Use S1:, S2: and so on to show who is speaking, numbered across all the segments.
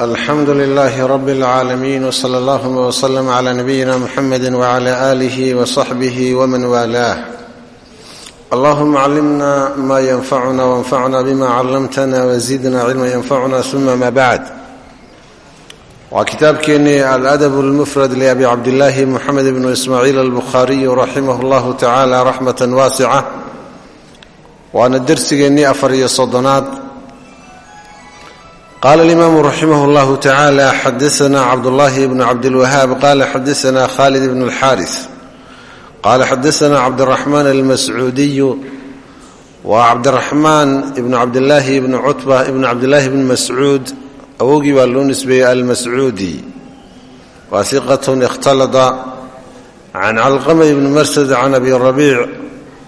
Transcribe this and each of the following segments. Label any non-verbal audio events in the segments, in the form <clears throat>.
S1: alxamdu lilaahi rabi اlcaalamiin wsala allahuma wslm cla nabiyina muxamedi wcla alih wsaxbih wman waalaah allahuma callimna ma yanfacuna wanfacna bima callamtana wzidna cilma yanfacuna uma ma bacd waa kitaabkeennii aladab اlmufrad liabi cabdillaahi muxamed bnu ismaaciil albukhaariy raximah اllahu tacala raxmat waasica waana dersigeennii afar iyo soddonaad qala alimaamu raximah اllahu tacaala xadaana cabdullahi bnu cabdilwahaab qala xadaana khalid bn اlxaaris qala xadaana cabdiraxmaan almascuudiyu waa cabdiraxmaan ibnu cabdilaahi ibni cutba ibnu cabdillaahi bni mascuud awogii baa loo nisbeeyey almascuudi waa iqatun ikhtalada can calqama ibni marsad can abi rabiic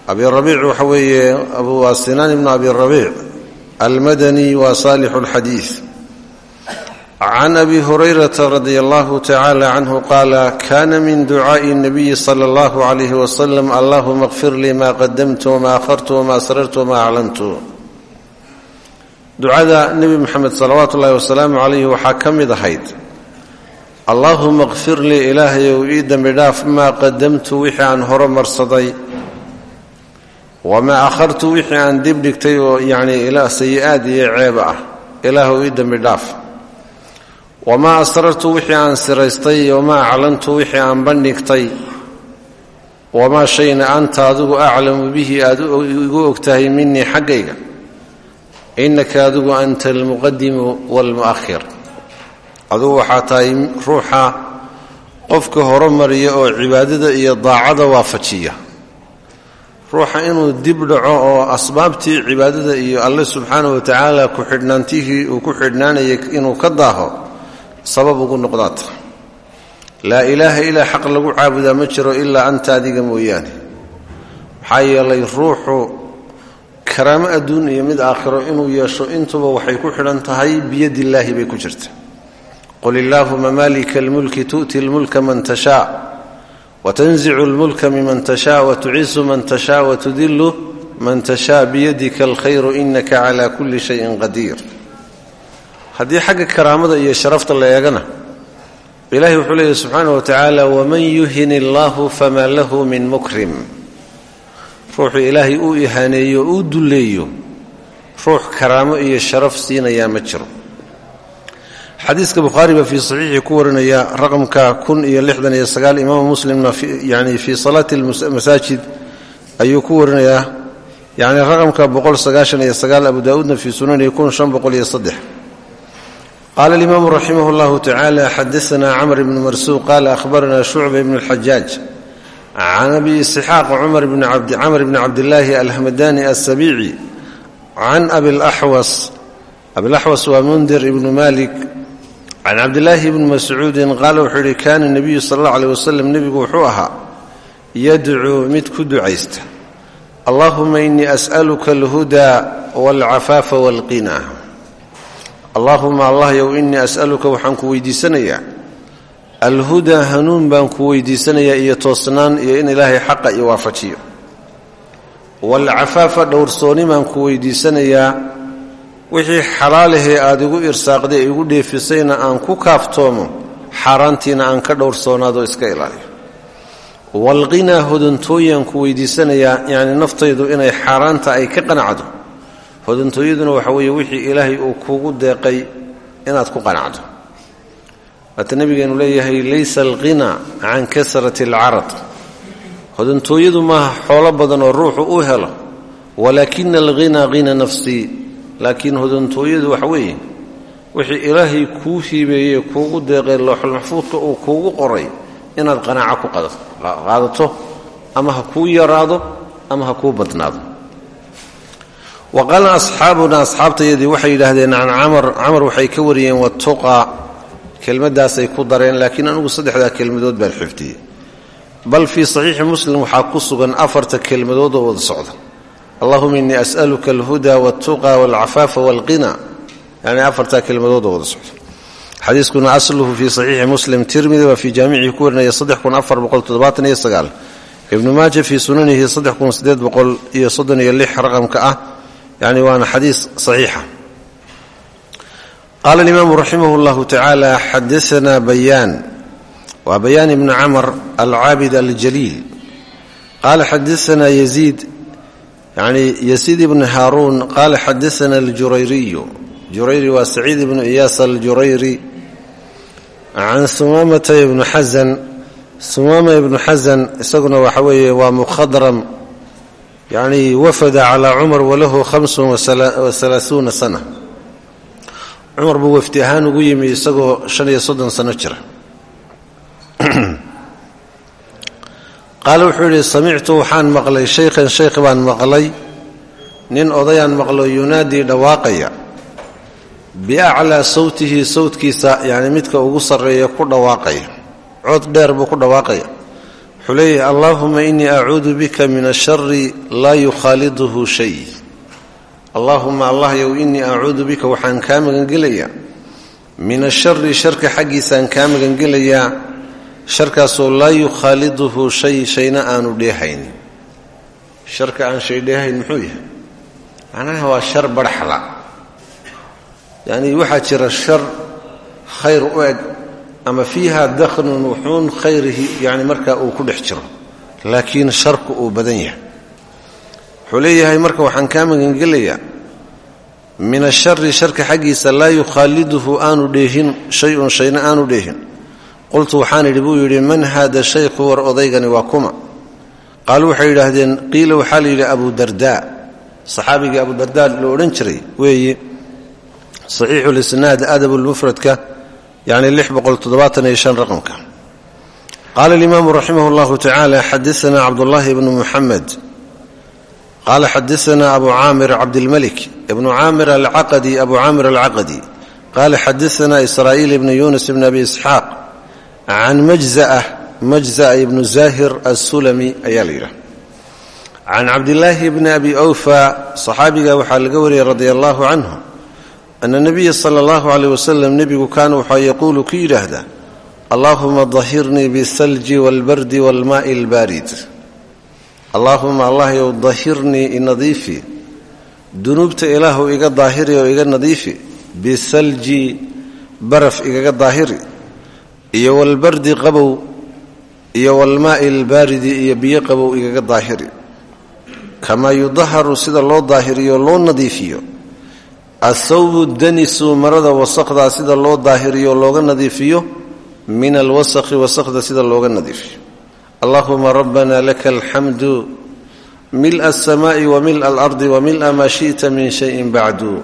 S1: abi rabiic waxa weeye waa sinaan ibnu abi rabiic almadani waa saalixu اlxadiid can abi hurayrata radi allahu tacaala canhu qaala kaana min ducaa'i nabiyi sala allahu calayhi wasalam allahuma kfir lii maa qadamtu wamaa akhartu wamaa asrartu wamaa aclantu ducada nebi moxamed salawaatu ullahi wasalaamu calayhi waxaa ka mid ahayd allaahuma kfir lii ilaahayow ii dembi dhaaf maa qadamtu wixii aan horo marsaday wamaa akhartu wixii aan dib dhigtay oo yacnii sayi-aad iyo ceeba wamaa asrartu wixii aan siraystay wamaa aclantu wixii aan bandhigtay wamaa shayna anta adigu aclamu bihi aad igu ogtahay minii xaggayga innaka adigu anta almuqadimu waalmu'ahir adigu waxaa tahay ruuxa qofka horumariya oo cibaadada iyo daacada waafajiya ruuxa inuu dib dhaco oo asbaabtii cibaadada iyo alle subxaana wa tacaala ku-xidhnaantihii uu ku xidhnaanayay inuu ka daaho sabab ugu noqdaata. Laa ilaaha ilaa xaq lagu caabudaa ma jiro ilaa anta adiga mooyaane. Maxaa yeelay ruuxu karaamo adduun iyo mid aakhiro inuu yeesho intuba waxay ku xidhan tahay biyadillaahi bay ku jirta. Qul illaahuma maalika almulki tu'ti lmulka man tashaa watanzicu lmulka miman tashaa watucisu man tashaa watudilu man tashaa biyadika alkhayru inaka cala kulli shayin qadiir haddii xagga karaamada iyo sharafta la eegana ilahi wuxuu leeyahy subxaana wa tacaala waman yuhin illaahu famaa lahu min mukrim. Ruuxuu ilaahay uu ihaaneeyo uu dulleeyo ruux karaamo iyo sharaf siinayaa ma jiro. Xadiiska bukhaari baa fii saxiixii ku warinaya raqamka kun iyo lixdan iyo sagaal imaamu muslimna yani fii salaati masaajid ayuu ku warinayaa. Yani raqamka boqol sagaashan iyo sagaal abu daauudna fii sunanihi kun shan boqol iyo saddex qaala alimaamu raximah اllahu tacaala xadaana camr ibnu marsuuq qaala ahbarana shucba ibnu اlxajaaj can abi isxaaq camr bni cabdillaahi alhamadani asabiici can abilaxwas abilaxwas waa mundir ibnu malik can cabdillaahi bni mascuudin qaala wuxuu yidhi kaana nebiyu sala allah aleh wasalam nebigu wuxuu ahaa yadcuu mid ku ducaysta allahuma inii as'aluka alhudaa walcafaafa walqina allaahuma allahyow inii as'aluka waxaan ku weydiisanayaa. Alhudaa hanuun baan ku weydiisanayaa iyo toosnaan iyo in ilaahay xaqa iyo waafajiyo. Waalcafaafa dhowrsooni baan ku weydiisanayaa. Wixii xalaalahee aad igu irsaaqday igu dheefisayna aan ku kaaftoomo xaaraantiina aan ka dhowrsoonaado iska ilaaliyo walqinaa hodantooyaan ku weydiisanayaa yacni naftaydu inay xaaraanta ay ka qanacdo hodantooyaduna waxa weeye wixii ilaahay uu kugu deeqay inaad ku qanacdo. Waata nabigeenu leeyahay laysa alqina can kasrati alcarad hodantooyadu maaha xoolo badan oo ruuxu u helo walaakina alghinaa hina nafsii laakiin hodantooyadu waxa weeye wixii ilaahay kuu hiibeeyey kuugu deeqay looxulmaxfuudka uu kuugu qoray inaad qanaaco ku qaadato ama ha kuu yaraado ama ha kuu badnaado wa qaala asxaabuna asxaabtayadii waxay yidhaahdeen can camar camar waxay ka wariyeen watuqa kelmaddaasay ku dareen laakiin anugu saddexdaa kelmadood baan xifdiyey bal fii saxiixi muslim waxaa ku sugan afarta kelmadood oo wada socda allahuma innii as'aluka alhuda waltuqa walcafaafa walqina yani afartaa kelmadood oo wada socda xadiiskuna asluhu fii saxiixi muslim tirmidi baa fii jaamicihi ku warinaya ibnu maaja fii sunanihi raqamka ah yani waana xadiis saxiixa qaala alimaamu raximah اllahu tacaala xadaana bayaan waa bayaan ibnu camr alcaabid aljaliil qaala xadaana yaziid yani yaziid ibnu haaruun qaala xadaana aljurayriyu jurayri waa saciid ibnu iyaas aljurayri can sumaamata ibnu xasan sumaama ibnu xasan isaguna waxa weeye waa mukhadram yani wafada calaa cumar walahu hamsun waalaauuna sana. Cumar buu wafdi ahaan ugu yimi isagoo shan iyo soddon sano jira. <clears throat> Qaale wuxuu yidhi samictu waxaan maqlay shaykhan shaykh baan maqlay. Nin odayaan maqlo yunaadii dhawaaqaya. Biaclaa sawtihi sawtkiisa yani midka ugu sarreeya ku dhawaaqaya. Cod dheer buu ku dhawaaqaya wuxuu leeyahay allaahuma inii acuudu bika min ashari laa yukhaaliduhu shay. Allaahuma allahyow inii acuudu bika waxaan kaa magangelayaa. Min ashari sharka xaggiisaan kaa magangelayaa. Sharkaasoo laa yukhaaliduhu shay shayna aanu dheehayn. Sharka aan shay dheehayn muxuu yahay? Macnaha waa shar barxla. Yacnii waxaa jira shar khayr u eg ama fiiha dakhnun wuxuun khayrihi yani markaa uu ku dhex jiro. Laakiin sharku uu badan yahay. Wuxuu leeyahay marka waxaan kaa magangelayaa min ashari sharka xaggiisa laa yukhaaliduhu aanu dheehin shay-un shayna aanu dheehin. Qultu waxaan idhi buu man haada shaykhu war odaygani waa kuma. Qaaluu waxay yidhaahdeen qiila waxaa la yidhi abu dardaa saxaabigii abu dardaa la odhan jiray weeye saxiixu lisnaad adabulmufradka yani raqamka qaala alimaamu raximah اllahu tacaala xadaana cabdullaahi bnu muxamed qaala xadaana abu caamir cabdilmalik ibnu caamir alcaqadi abu caamir alcaqadi qaala xadaana israa'iil ibnu yunis ibn abi isxaaq can majzaa majzaa ibnu zahir assulami ayaa la yidhaha can cabdillaahi bni abi awfa saxaabiga waxaa laga wariyey radi allahu canhu ana nabiya sala allahu caleyh wasalam nebigu kaana waxaa yaquulu ku yidhaahdaa allaahuma dahirnii bisalji waalbardi waalmaa'i albaarid allaahuma allahyow dahirnii inadiifi dunuubta ilaahu iga daahiri oo iga nadiifi bisalji baraf igaga daahiri iyo walbardi qabow iyo walmaa'i albaaridi iyo biyo qabow igaga daahiri kamaa yudaharu sida loo daahiriyo loo nadiifiyo athawbu danisu marada wasaqdaa sida loo daahiriyo looga nadiifiyo. Min alwasaqi wasaqda sida looga nadiifiyo. Allahuma rabbana laka alxamdu mila alsamaa'i wa mila alardi wa mila maa shi'ta min shayin bacdu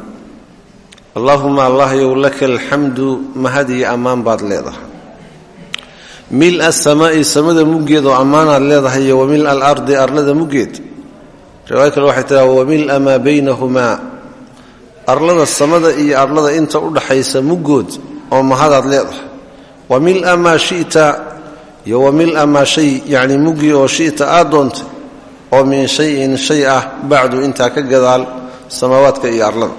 S1: allaahuma allahyow laka alxamdu mahad iyo ammaan baad leedahay. Mil asamaa'i samada muggeed oo ammaanaad leedahay wa mila alardi arlada muggeed. Riwaaya kale waxay wa mila maa baynahumaa arlada samada iyo arlada inta u dhaxaysa muggood oo mahadaad leedahay. Wa mila maa shita iyo wa mila maa shay yacni muggii oo shita aad doontay oo min shayin shay ah bacdu intaa ka gadaal samaawaadka iyo arlada.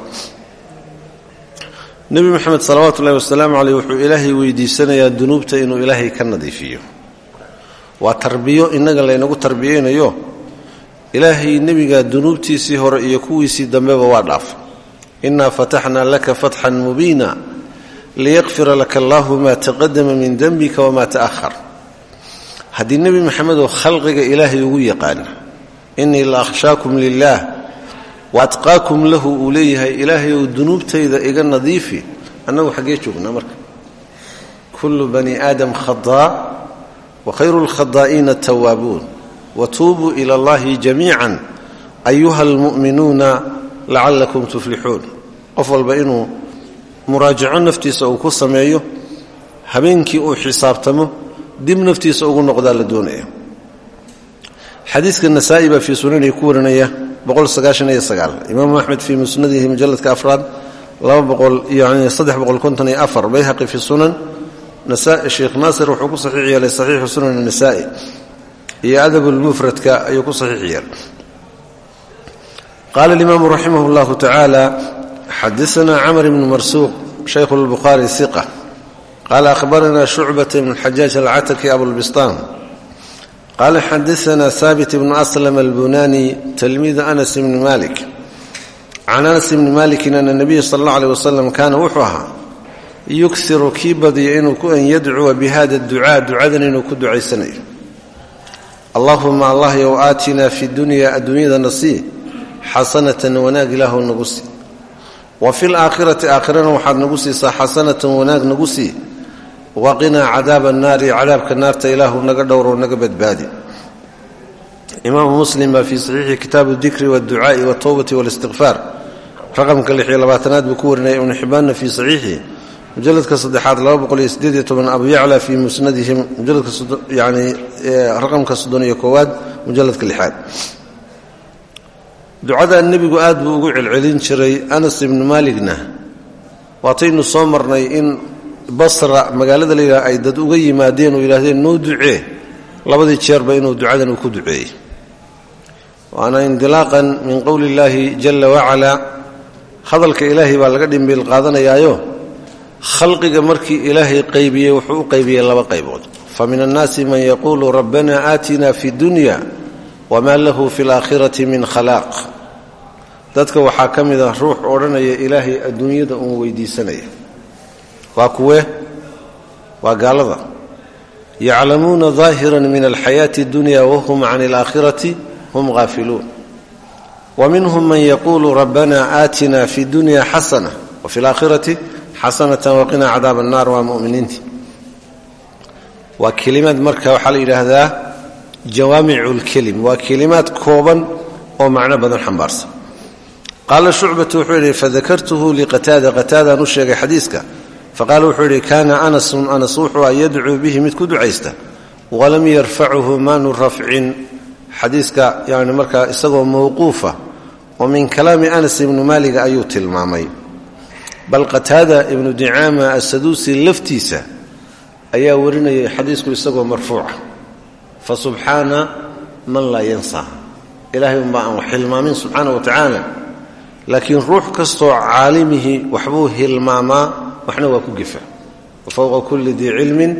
S1: Nebi moxamed salawaatu ullahi wasalaamu caleyh wuxuu ilaahay weydiisanayaa dunuubta inuu ilaahay ka nadiifiyo. Waa tarbiyo innaga laynagu tarbiyaynayo. Ilaahay nebiga dunuubtiisii hore iyo kuwiisii dambeba waa dhaafa innaa fataxnaa laka fatxan mubiina liyaqfira laka allaahu maa taqadama min dembika wamaa ta'ahar haddii nebi maxamedoo khalqiga ilaahay ugu yaqaana innii la akhshaakum lilaah wa atqaakum lahu uu leeyahay ilaahay ou dunuubtayda iga nadiifi annagu xaggee joognaa marka kullu bani aadam khadaa wa khayru lkhadaa'iina tawaabuun wa tuubuu ila allahi jamiican ayuha almu'minuuna lacallakum tuflixuun. Qof walba inuu muraajaco naftiisa uu ku sameeyo habeenkii uu xisaabtamo dib naftiisa ugu noqdaa la doonaya xadiidka nasaa'i baa fii sunanihi ku warinaya imaamu axmed fii musnadihi mujaladka afraad bayhaqi fi sunan sheekh naasir wuxuu ku saxiix sunan nasaai. Iyo adabulmufradka ayuu ku saxiix qaala alimaamu raximah اllahu tacaala xadaana camr bnu marsuuq shaykhu lbukhaari iqa qaala ahbarana shucbat bn xajaaj alcataki abulbistaan qaala xadaana haabit bnu aslam albunani talmiidu anas bni malik can anas bni malikin ana nabiya sal alla aleh wasalam kaana wuxuu ahaa yuksiru kii badiyo inuu ku an yadcuwa bi hada ducaa ducadan inuu ku ducaysanayo allahuma allah yow aatinaa fi dunya adduunyadana sii xasanatan wanaag ilaahu nagu sii. Wa fi laakhirati aakhirana waxaad nagu siisaa xasanatan wanaag nagu sii. Waqinaa cadaaba annaari cadaabka naarta ilaahu naga dhowro naga badbaadi. Imaamu muslim baa fii saxiixi kitaabu dikri waadducaai waltowbati walistiqfaar raqamka lix iyo labaatanaad buu ku warinaya ibnu xibbaanna fii saxiixihi mujaladka saddexaad abu yacla fii musnadihim mujaladka yani raqamka soddon iyo koowaad ducadaa nebigu aad buu ugu celcelin jiray anas ibnu maaligna waataynu soo marnay in basra magaalada la yidhaha ay dad uga yimaadeen oo yidhaahdeen noo ducee. Labadii jeerba inuu ducadan ku duceeyey. Waana indilaaqan min qowli illaahi jalla wacalaa hadalka ilaahay baa laga dhimbiil qaadanayaayo. Khalqiga markii ilaahay qaybiyey wuxuu u qaybiyey laba qaybood. Fa min annaasi man yaquulu rabbana aatina fi dunya wamaa lahu fi laakhirati min khalaaq dadka waxaa ka mid ah ruux odhanaya ilaahay adduunyada uun weydiisanaya waa kuwe waa gaalada yaclamuuna daahira min alxayaati اdunya wahum can اlaakhirati hum haafiluun wa minhum man yaquulu rabbana aatina fi dunya xasana wa fi laakhirati xasanatan waqinaa cadaab annar waa muminiintii waa kelimaad marka waxaa la yidhaahdaa jawaamicu اlkelim waa kelimaad kooban oo macno badan xambaarsan qaala shucbatu wuxuu yidhi fadakartuhu liqataada qataadaan u sheegay xadiiska faqaala wuxuu yidhi kaana anasun anas wuxuu a yadcuu bihi mid ku ducaysta walam yarfacuhu maanu rafcin xadiiska yani markaa isagoo mawquufa oo min kalaami anas ibnu maaliga ayuu tilmaamay bal qataada ibnu dicaama asaduusi laftiisa ayaa warinayay xadiisku isagoo marfuuca fa subxaana man laa yansa ilahay unbaa aan wax hilmaamin subxaana wa tacaala laakiin ruux kastoo caalimihii waxbuu hilmaamaa waxna waa ku gefa wa fowqa kulli dii cilmin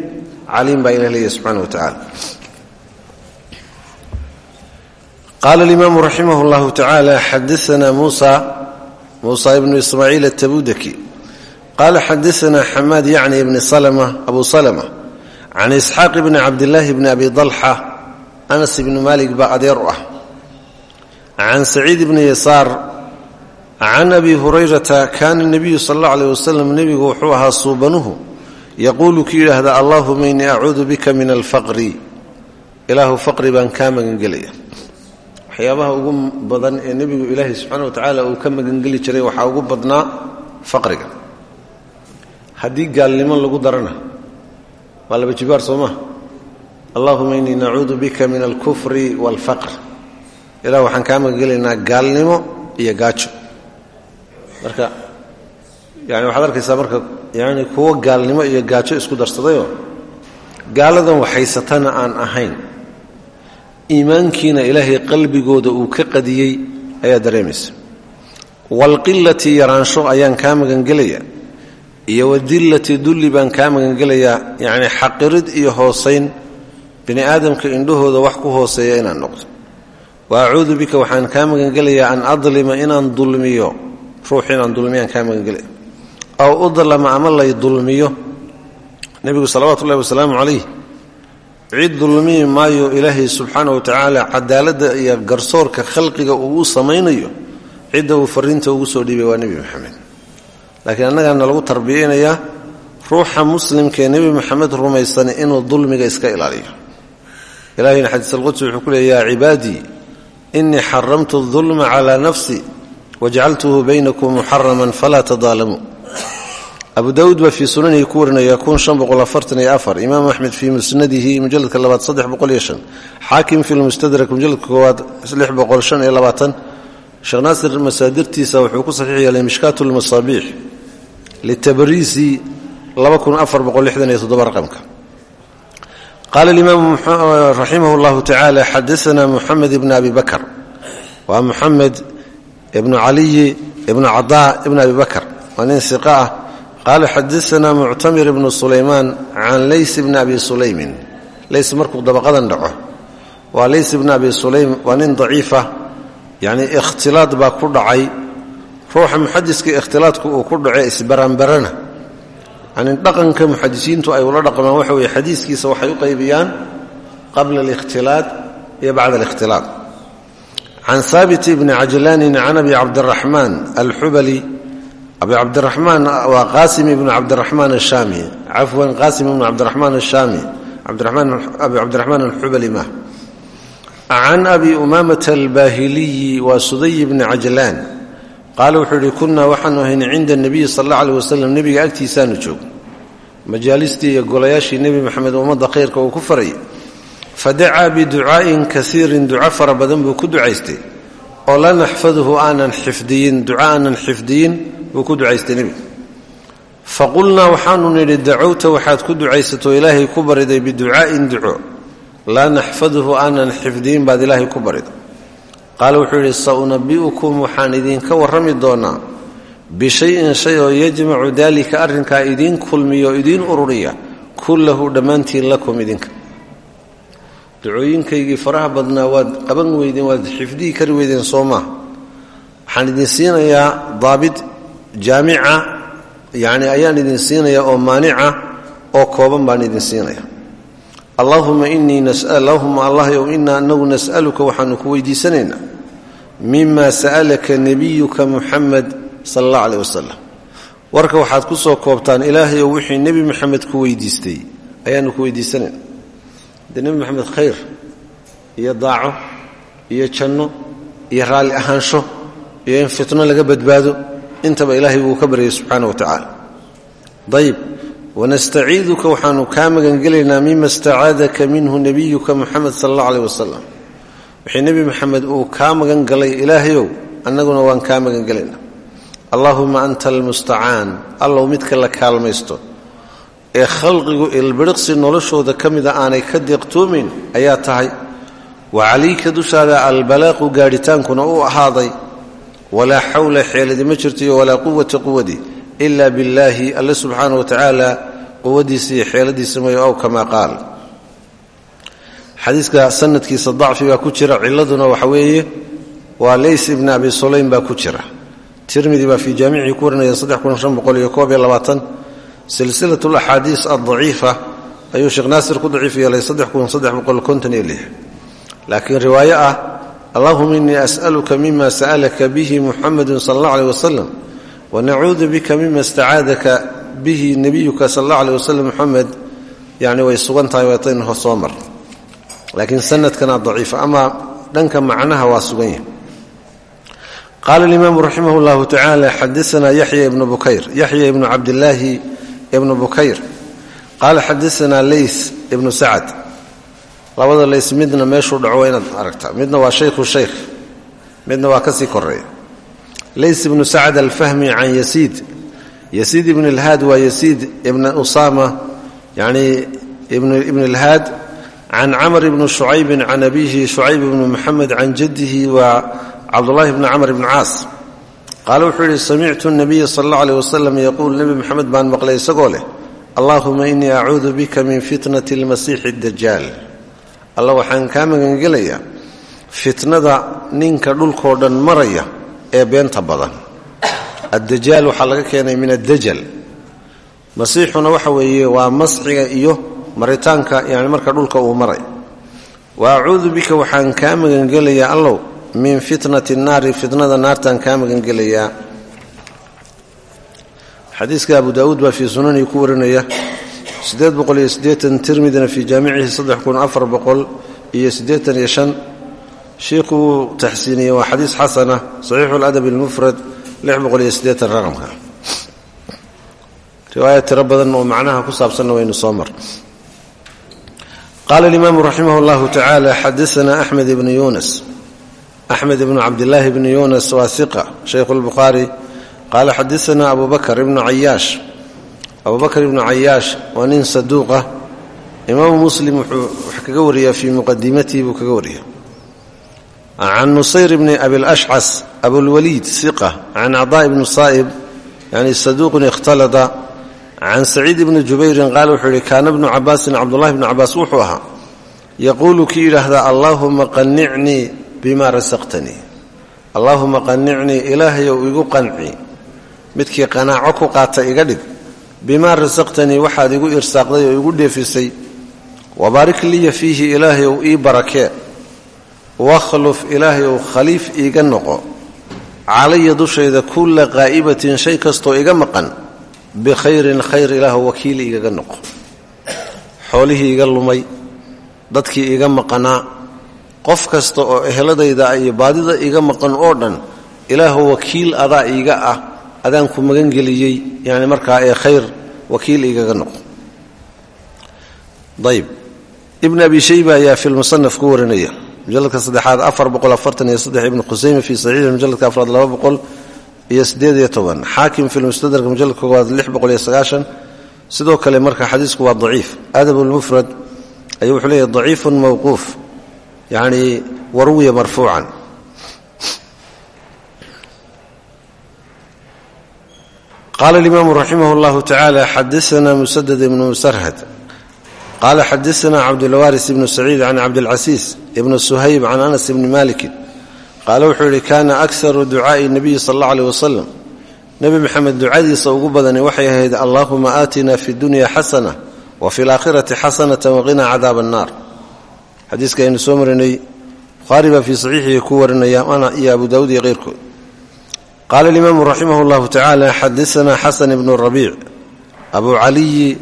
S1: caliim baa ilah leeyahy subxana wa tacala qaala alimaamu raximah اllahu tacaala xadaana muusa muusa ibnu ismaaciil atabudaki qaala xadaana xamaad yacni ibni salma abu salma can isxaaq ibni cabdillaahi bni abi dalxa anas ibni maalik baa adeer u ah. Can saciid ibni yasaar can abi hurayrata kaana nebiyu sal alla aleh wasalam nebigu wuxuu ahaa suubanuhu yaquulu ku yidhaahdaa allahuma innii acuudu bika min alfaqri ilaahu faqri baan kaa magangelaya waxyaabaha ugu badan ee nebigu ilaahay subxaana wa tacaala uu ka magangeli jiray waxaa ugu badnaa faqriga haddii gaalnimo lagu darana waa laba jibaar soo maa allahuma innii nacuudu bika min alkufri waalfaqr ilah waxaan kaa magangelaynaa gaalnimo iyo gaajo marka yani waxaad arkaysaa marka yani kuwo gaalnimo iyo gaajo isku darsadayoo gaaladan waxhaysatana aan ahayn. Iimaankiina ilaahay qalbigooda uu ka qadiyey ayaa dareemaysa. Waalqilati yaraansho ayaan kaa magangelayaa iyo wadillati dulli baan kaa magangelayaa yacni xaqirid iyo hoosayn bini aadamka indhahooda wax ku hooseeya inaan noqdo. Wa acuudu bika waxaan kaa magangelayaa an adlima inaan dulmiyo ruux inaan dulmiyaan kaa magangelaya aw udlama ama lay dulmiyo. Nebigu salawaatu ullahi wasalaamu calayh cid dulmiyi maayo ilaahay subxaana wa tacaala cadaaladda iyo garsoorka khalqiga uu u samaynayo cidda uu fariinta ugu soo dhiibay waa nebi moxamed laakiin annagaana lagu tarbiyeynayaa ruuxa muslimkaee nebi moxamed rumaysani inuu dulmiga iska ilaaliyo. Ilahayna xadiis alqudsi wuxuu ku leey yaa cibaadii innii xaramtu dulma calaa nafsi wajacaltuhu baynakum muxaraman falaa tadaalamuu abu daawuud baa fii sunanihi ku warinaya imaam axmed fii musnadihi mujaladka labaad xaakim fi lmustadrak mujaladka koowaad sheekh naasir masaadirtiisa wuxuu ku saxiix yeelay mishkaat lmasaabiix litabriisi raqamka qaala imaamu raximah llahu tacaala xadaana muxamed ibn abi bakr waa muxamed ibnu caliyi ibnu cadaa ibn abi bakr waa nin iqa ah. Qaala xadaana muctamir ibnu sulaymaan can leys bni abi sulaymin. Leys markuu dabaqadan dhaco waa leys ibni abi sulaym waa nin daciifa yacnii ikhtilaad baa ku dhacay. Ruuxa muxadiska ikhtilaadku uu ku dhace isbaranbarana. Yani dhaqanka muxadisiintu ay ula dhaqmaan waxa weye xadiiskiisa waxay u qaybiyaan qabla alikhtilaad iyo bacda alikhtilaad can haabit bni cajlaanin can abi cabdiraxmaan alxubali abi cabdiraxmaan waa qaasim ibnu cabdiraxmaan ashaami cafwan qaasim ibnu cabdiraxmaan ashaami abi cabdiraxmaan alxubali mah can abi umaamata albaahiliyi waa suday bni cajlaan qaala wuxuu yidhi kunnaa waxaanu ahayn cinda nebiyi sal alla aleh wasalam nebiga agtiisaanu joog majaalistii iyo golayaashii nebi maxamed ummadda khayrka uu ku faray fadacaa biducaa'in kaiirin duco fara badan buu ku ducaystay oo la naxfaduhu aanan xifdiyin duco aanan xifdiyin ku ducaystay nebiga faqulnaa waxaanu nidhi dacowta waxaad ku ducaysato ilaahay ku bariday biducaa'in duco. Laa naxfaduhu aanan xifdiyin baad ilaahay ku bariday. Qaala wuxuu yidhi sa unabi'ukum waxaan idinka warrami doonaa. Bishayin shay oo yajmacu daalika arrinkaa idiin kulmiyo idiin ururiya. Kullahu dhammaantiin lakum idinka ducooyinkaygii faraha badnaa waad qaban weydeen waad xifdihi kari weydeen soo maaha waxaan idin siinayaa daabit jaamica yacni ayaan idin siinayaa oo maanica oo kooban baan idin siinaya allahuma inii allahuma allahyow inaa anagu nas'aluka waxaanu ku weydiisanaynaa. Mima sa'alaka nebiyuka muxamed sala allah aleh wasalam warka waxaad ku soo koobtaan ilaahayow wixii nebi moxamed ku weydiistay ayaanu ku weydiisanayna dee nebi khayr iyo daaco iyo janno iyo raalli ahaansho iyo in fitno laga badbaado intaba ilaahay wuu ka baryay subxaana wa tacaala. Ayib wanastaciiduka waxaanu kaa magangelaynaa mima istacaadaka minhu nebiyuka muxamed sala allah aleh wasalam wixii nebi moxamed uu kaa magan galay ilaahayow annaguna waan kaa magangelaynaa. Allaahuma anta almustacaan allow midka la kaalmaysto ee khalqigu ilbiriqsi noloshooda ka mida aanay ka deeqtoomayn ayaa tahay wa calayka dushaada albalaaqu gaadhitaankuna u ahaaday walaa xawla xeeladi ma jirto iyo walaa quwata quwadii ila billaahi alle subxaana wa tacaala quwadiisa iyo xeeladiisa mayo ow kamaa qaal. Xadiiska sanadkiisa dacfi baa ku jira ciladuna waxa weeye waa leys ibni abi sulaym baa ku jira. Tirmidi baa fii jaamicii ku warinaya silsilat laxaadiis aldaciifa ayuu sheekh naasir ku daciif yeelay laakiin riwaayo ah allahuma inii as'aluka mima sa'alaka bihi muxamedu sal allah aleh wasalam wanacuudu bika mima istacaadaka bihi nebiyuka sal allah aleh wasalam muxamed yani way sugan tahay waataynu soo mar laakiin sanadkana daciifa ama dhanka macnaha waa sugan yahay. Qaala alimaamu raximah llahu tacaala xadaana yaxya ibnu bukayr yaxya ibnu cabdilaahi ibnu bukayr. Qaala xadaanaa leys ibnu sacad. Labada leys midna meeshuu dhaco waa inaad aragtaa. Midna waa shaykhu shaykh. Midna waa ka sii koreeya leys ibnu sacad alfahmi can yasiid. Yasiid ibn ilhaad waa yasiid ibna usama yani ibn ilhaad can camr ibni shucaybin can abiihi shucayb ibni muxamed can jaddihi waa cabdullahi bni camr ibni caas qaale wuxuu yidhi samictu nabiya sal alla aleh wasalam yaquul nebi moxamed baan maqlay isagoo leh allahuma inii acuudu bika min fitnati almasiixi dajaal alla waxaan kaa magangelayaa fitnada ninka dhulkoo dhan maraya ee beenta badan. Addajaal waxaa laga keenay min addajal masiixuna waxa weeye waa masxiga iyo maritaanka yani marka dhulka uu maray. Wa acuudu bika waxaan kaa magangelayaa allow min fitnati naari fitnada naartaan kaa magangelayaa. Xadiiska abu daawuud baa fii sunanii ku warinaya tirmidina fii jaamicihi iyo shiikhu uu taxsiiniyey waa xadiis xasana saxiixu ladab almufrad raqamka. Riwaaya tiro badan oo macnaha ku saabsanna waynu soo mar. Qaala alimaamu raximah اllahu tacaala xadaana axmed ibnu yunas axmed ibnu cabdillaahi bni yunas waa iqa shaykhu lbukhaari qaala xadaana abu bakr ibnu cayaash abu bakr ibnu cayaash waa nin saduuqa imaamu muslim wuxuu wax kaga wariyaa fii muqadimatihi buu kaga wariya can nusayr bni abilashcas abulwaliid iqa can acdaa ibni saa'ib yani saduuqun ikhtalada can saciid ibni jubayrin qaala wuxuu yihi kaana bnu cabaasin cabdullahi bnu cabaas wuxuu ahaa yaquulu kii yidhaahdaa allaahuma qanicnii bima rasaqtanii allaahuma qanicnii ilaahayow igu qanci. Midkii qanaaco ku qaata iga dhig. Bimaa rasaqtanii waxaad igu irsaaqday oo igu dheefisay. Wabaarik liya fiihi ilaahay ou ii barakee wakhluf ilaahay ou khaliif iiga noqo. Calaya dushayda kulla qaa'ibatin shay kastoo iga maqan. Bikhayrin khayr ilaahw wakiili igaga noqo. Xoolihii iga lumay dadkii iga maqanaa qof kasta oo eheladayda iyo baadida iga maqan oo dhan ilaahu wakiil adaa iiga ah adaan ku magangeliyey yani markaa ee khayr wakiil igaga noqo ayb ibn abi shayba ayaa fi lmusanaf ku warinaya mujaladka saddexaad afar boqol afartan iyo saddex ibn khusayme fi saxiixi mujaladka afraad laba boqol iyo siddeed iyo toban. Xaakim fi lmustadrak mujaladka koowaad lix boqol iyo sagaashan. Sidoo kale marka xadiisku waa daciif. Adab lmufrad ayuu wuxuu leeyahy daciifun mawquuf yani waruwiya marfuucan qala alimaamu raximah اllahu tacala xadaana musadad ibnu musarhad qala xadaana cabdulwaris ibnu saciid can cabdilcasiis ibnu suhayb can anas ibni malikin qaala wuxuu yidhi kana akharu ducaa'i nabiyi sal alla aleh wasalam nebi maxamed ducadiisa ugu badani waxay ahayd allahuma aatina fi dunya xasana wa fi laakhirati xasanata waqina cadaab annaar xadiiska aynu soo marinay bukhaari baa fii saxiixihi ku warinaya ana iyo abu daawud iyo keyrkood qaala alimaamu raximah llahu tacala xadaana xasan ibnu rabiic abu caliyi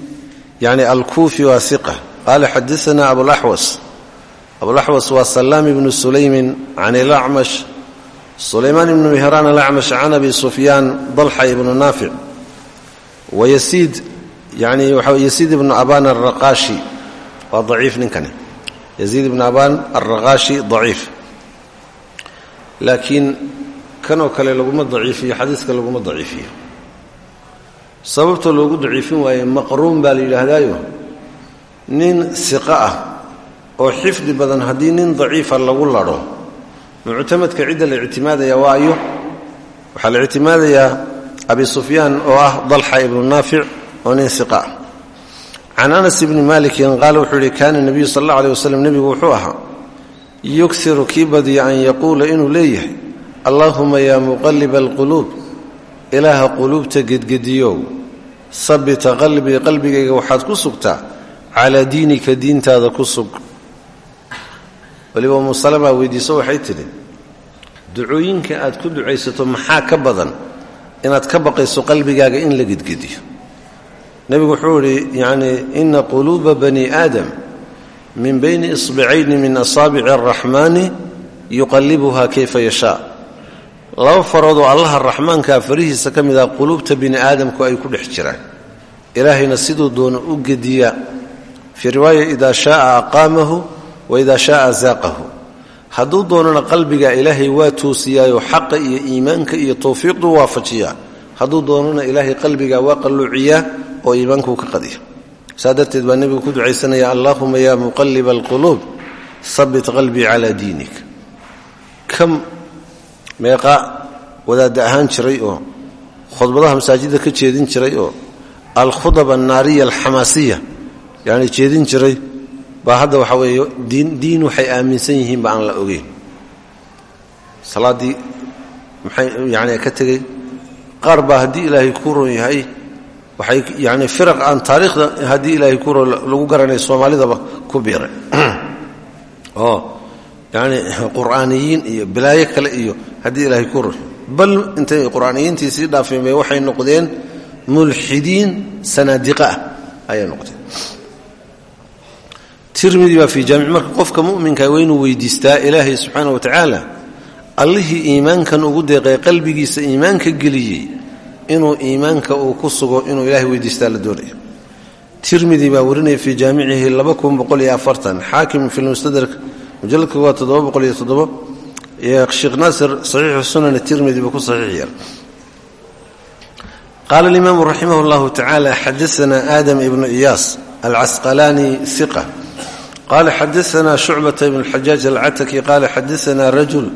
S1: yani alkuufi waa iqa qaala xadaana abulaxwas abulaxwas waa salaam ibnu sulaymin can ilacmash sulaymaan ibnu mihraan alacmash can abi sufyaan dalxa ibnu naafic wa yasiid yani yasiid ibnu abaan araqaashi waa daciif ninkani yaziid ibnu abaan alraqaashi daciif. Laakiin kanoo kale laguma daciifiyo xadiiska laguma daciifiyo. Sababta loogu daciifin waaye maqruun baa la yidhaahdaayo nin siqo ah oo xifdi badan haddii nin daciifa lagu ladho muctamadka cidda la ictimaadaya waayo waxaa la ictimaadayaa abi sufyaan oo ah dalxa ibnu naafic oo nin siqa ah can anas ibni malikin qaala wuxuu yihi kaana nebiyu sal alla aleh waslem nebigu wuxuu ahaa yuksiru kii badiya an yaquula inuu leeyahay allaahuma yaa muqaliba alquluub ilaaha quluubta gedgediyow sabita qalbii qalbigayga waxaad ku sugtaa calaa diinika diintaada ku sug weliba umu salama weydiiso waxay tidhi ducooyinka aad ku ducaysato maxaa ka badan inaad ka baqayso qalbigaaga in la gedgediyo nebigu wuxuu idhi yacnii ina quluuba bani aadam min bayni isbicayni min asaabici araxmaani yuqallibuha kayfa yashaa. Laba faroodoo allaha raxmaankaa farihiisa ka mid ah quluubta bini aadamku ay ku dhex jiraan. Ilaahayna siduu doono u gediya fii riwaaya idaa shaaa aqaamahu wa shaaa zaaqahu. Hadduu doonana qalbiga ilaahay waa toosiyaayoo xaqa iyo iimaanka iyo towfiiqdu waafajiyaa hadduu doonana ilaahay qalbiga waa qalluuciyaa oo iimaankuu ka qadiya saa darteed baa nebigu ku ducaysanaya allaahuma yaa muqaliba alquluub sabit qalbii calaa diinik. Kam meeqa wadaadda ahaan jiray oo khudbadaha masaajidda ka jeedin jiray oo alkhudab annaariya alxamaasiya yani jeedin jiray baa hadda waxa weeye diin waxay aaminsan yihiinba aan la ogeyn. Salaaddii maxay yani ka tegey qaar baa ilaahay ku ron yahay waxay yani firaq aan taariikhda haddii ilaahay ku ron lagu garanay soomaalidaba ku biiray. <clears throat> Oo yani qur'aaniyiin iyo bilaayo kale iyo haddii ilaahay ku ron bal intay qur'aaniyiintii sii dhaafeen bay waxay noqdeen mulxidiin sanaadiqa ah noqdeen. Tirmidi baa fii jaamic marka qofka mu'minka waa inuu ilaahay subxaana wa tacaala allihii iimaankan ugu deeqay qalbigiisa iimaanka geliyey inuu iimaanka uu ku sugo inuu ilahay weydiistaa la doonaya. Tirmidi baa warinaya fii jaamicihi xaakim fi lmustadrak mujaladka waa sheekh naasir saxiixu sunan tirmidi buu ku saxiix yeelay qaala alimaamu raximah llahu tacaala xadaana aadam ibnu iyaas alcasqalaani iqa qala xadaana shucbata ibn xajaaj alcataki qaala xadaana rajul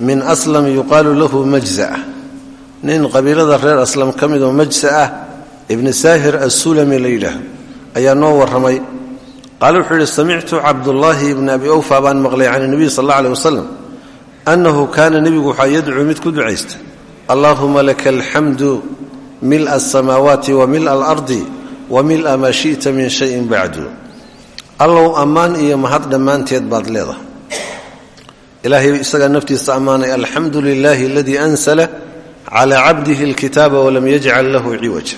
S1: min aslam yuqaalu lahu majza nin qabiilada reer aslam ka mid oo majsa ah ibni saahir assulami la yidhaah ayaa noo warramay. Qaale wuxuu yidhi samictu cabdullaahi ibni abi awfa baan maqlay can nebiy sal alla aleh annahu kaana nebigu waxaa yadcuu mid ku ducaysta. Allaahuma laka alxamdu mila asamaawaati wa mila alardi wa mila maa shi'ta min shayin bacdu allow ammaan iyo mahad dhammaanteed baad leedahay. Ilaahay isagaa naftiisa ammaanay alxamdu lilaahi ansala calaa cabdihi alkitaaba walam yajcal lahu ciwaja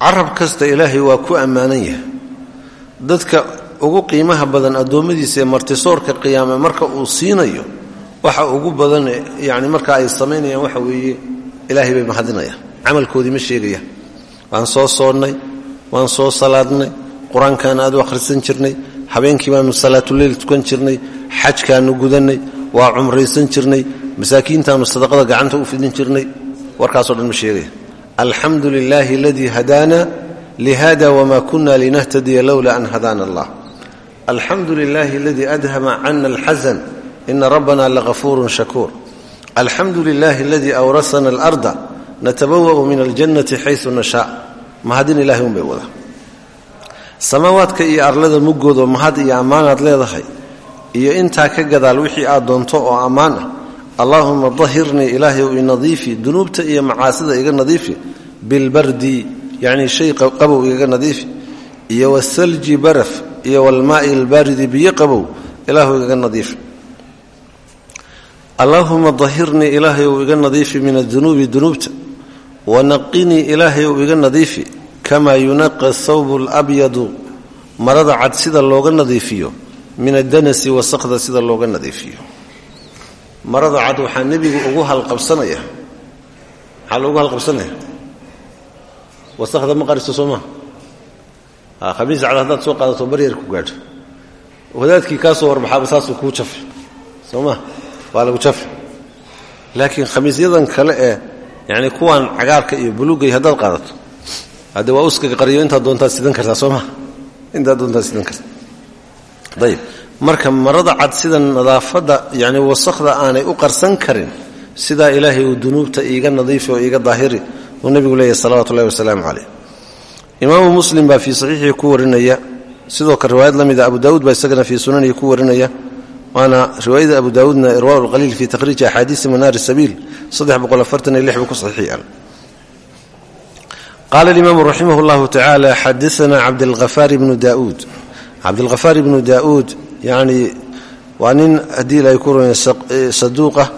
S1: carab kasta ilaahay waa ku ammaanan yahay dadka ugu qiimaha badan addoommadiisa ee martisoorka qiyaame marka uu siinayo waxa ugu badan yani marka ay samaynayaan waxa weeye ilaahay bay mahadinayaan camalkoodii ma sheegayaan waan soo soonnay waan soo salaadnay qur'aankaan aad u akhrisan jirnay habeenkii baanu salaatuleyl tukan jirnay xajkaanu gudannay waa cumraysan jirnay masaakiintaanu sadaqada gacanta u fidin jirnay warkaasoo dhan ma sheegaya alxamdu lilaahi aladii hadaana lihada wma kuna linahtadiya lowla an hadaana allah alxamdu lilaahi aladii adhama cana alxasan ina rabbana lagafuurun shakuur. Alxamdu lilaahi aladii awrasana alarda natabawa'u min aljannati xayu nashaa. Mahadin ilahay unbay wada. Samaawaadka iyo arlada muggoodoo mahad iyo ammaanaad leedahay iyo intaa ka gadaal wixii aad doonto oo ammaan ah allaahuma dahirnii ilaahayu inadiifi dunuubta iyo macaasida iga nadiifi bilbardi yacnii shay qabow igaga nadiifi iyo wasalji baraf iyo walmaa'i albaaridi biyo qabow ilaahu igaga nadiifi. Allaahuma dahirnii ilaahayu iga nadiifi min adunuubi dunuubta wanaqinii ilaahayu iga nadiifi kamaa yunaqa thawbu alabyadu marada cad sida looga nadiifiyo min addanasi wasaqda sida looga nadiifiyo marada cad waxaa nebigu ugu halqabsanaya. Maxaa loogu halqabsanaya. Wasaqda ma qariso soo maa khamiis cad haddaad soo qaadato baryar ku gaadho. Wadaadkii kaa soo warbaxaaba saasuu kuu jafi soo maa waa lagu jafi laakiin khamiisyadan kale ee yani kuwaan cagaarka iyo buluugay haddaad qaadato hadde waa uskaga qariyo intaad doontaad sidan kartaa soo maa intaad sidan kartaa. Ayib marka marada cad sida nadaafadda yani wasakda aanay u qarsan karin sidaa ilaahay uu dunuubta iiga nadiifi oo iiga daahiri uu nebigu leeyahy salawatu ullahi wasalaamu caleyh imaamu muslim baa fii saxiixii ku warinaya sidoo kale riwaayad la abu daawuud baa isagana fii sunanihi ku warinaya waana riwaayada abu daawuudna irwaa lqaliil fii takhriiji axaadiisi manaari sabiil buu ku saxiixiyaan qaala alimaamu raximah llahu tacaala xadaana cabdilhafaar ibnu daauud cabdilhafaar ibnu daauud yani waa nin haddii ilahay ku runya saduuqah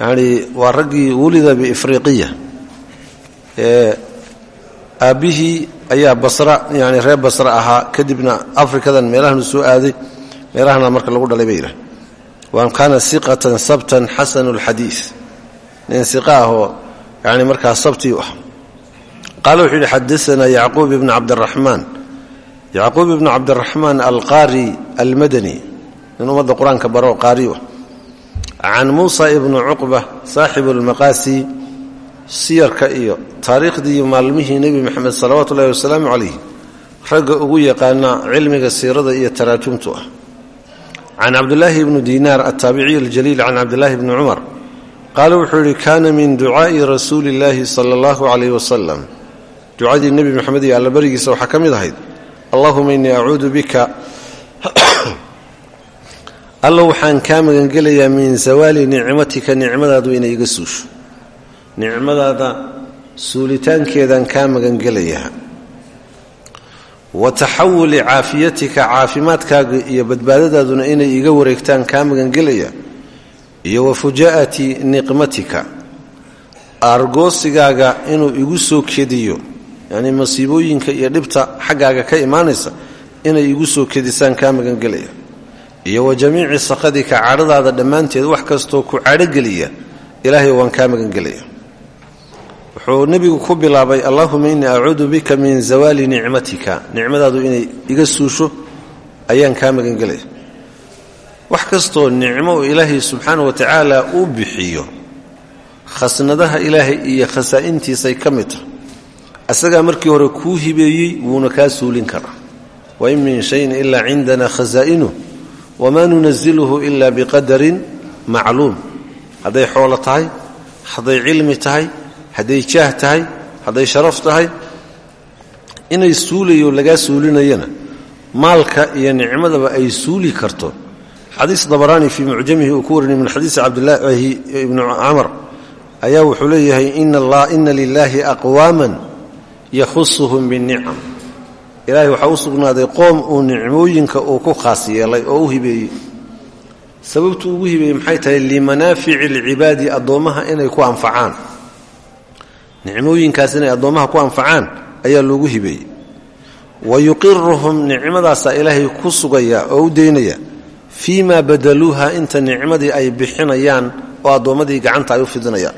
S1: yani waa raggii wulida biifriqiya ee aabbihii ayaa basra yani reer basra ahaa kadibna afrikadan meelahanu soo aaday meelahana marka lagu dhalay ba yidhah wa kaana siqatan sabtan xasanu lxadiid nin siqa ahoo yani markaa sabti u ah. Qaala wuxuu yidhi xadaana yacquub cabdiraxmaan yacquub ibnu cabdiraxmaan alqaari almadani. Nin ummadda qur'aanka baro qaariyu ah can muusa ibnu cuqba saaxibu lmaqaasi siyarka iyo taariikhdii maalmihii nebi moxamed salawaatu ullahi wasalaamu calayh ragga ugu yaqaana cilmiga siirada iyo taraajumtu ah. Can cabdulaahi bni diinaar altaabiciy aljaliil can cabdilaahi bni cumar qaala wuxuu yidhi kaana min ducaa'i rasuuli illaahi sala allahu calayh wasalam ducadii nebi moxamed iyo allabarigiisa waxaa ka mid ahayd allahuma innii acuudu bika. <coughs> Alla waxaan kaa magangelayaa min zawaali nicmatika nicmadaadu inay iga suusho. Nicmadaada suulitaankeedaan kaa magangelayaa. Wa taxawuli caafiyatika caafimaadkaaga iyo badbaadadaaduna inay iga wareegtaan kaa magangelaya iyo wa fujaa'ati niqmatika. Aargoosigaaga inuu igu soo kediyo yacnii masiibooyinka iyo dhibta xaggaaga ka imaanaysa inay igu soo kedisaan kaa magangelaya. Iyo wa jamiici sakadika cadhadaada dhammaanteed wax kastoo ku cadhogeliya ilaahay waan kaa magangelaya. Wuxuu nebigu ku bilaabay allahuma innii acuudu bika min zawaali nicmatika. Nicmadaadu inay iga suusho ayaan kaa magangelaya. Wax kastoo nicmo ilaahay subxaana wa tacaala uu bixiyo khasnadaha ilaahay iyo khasaa'intiisay ka mid tahay asagaa markii hore kuu hibeeyey wuuna kaa suulin karaa. Wain min shayin ilaa cindana khasaa'inuh wamaa nunaziluhu ila biqadarin macluum. Hadday xoolo tahay hadday cilmi tahay hadday jaah tahay hadday sharaf tahay inay suulayo lagaa suulinayana maalka iyo nicmadaba ay suuli karto. Xadiis dabaraani fii mucjamihi uu ku warinay min xadiisi cabdilaahi ibnu camar ayaa wuxuu leeyahay ina aqwaaman yakhusuhum binicam. Ilaahay waxaa u sugnaaday qoom uu nicmooyinka uu ku khaas yeelay oo u hibeeyey. Sababtuu ugu hibeeyey maxay tahay limanaafici alcibaadi addoommaha inay ku anfacaan. Nicmooyinkaas inay addoommaha ku anfacaan ayaa loogu hibeeyey. Wa yuqiruhum nicmadaasaa ilaahay ku sugaya oo u daynaya fii ma badaluuha inta nicmadii ay bixinayaan oo addoommadii gacanta ay u fidinayaan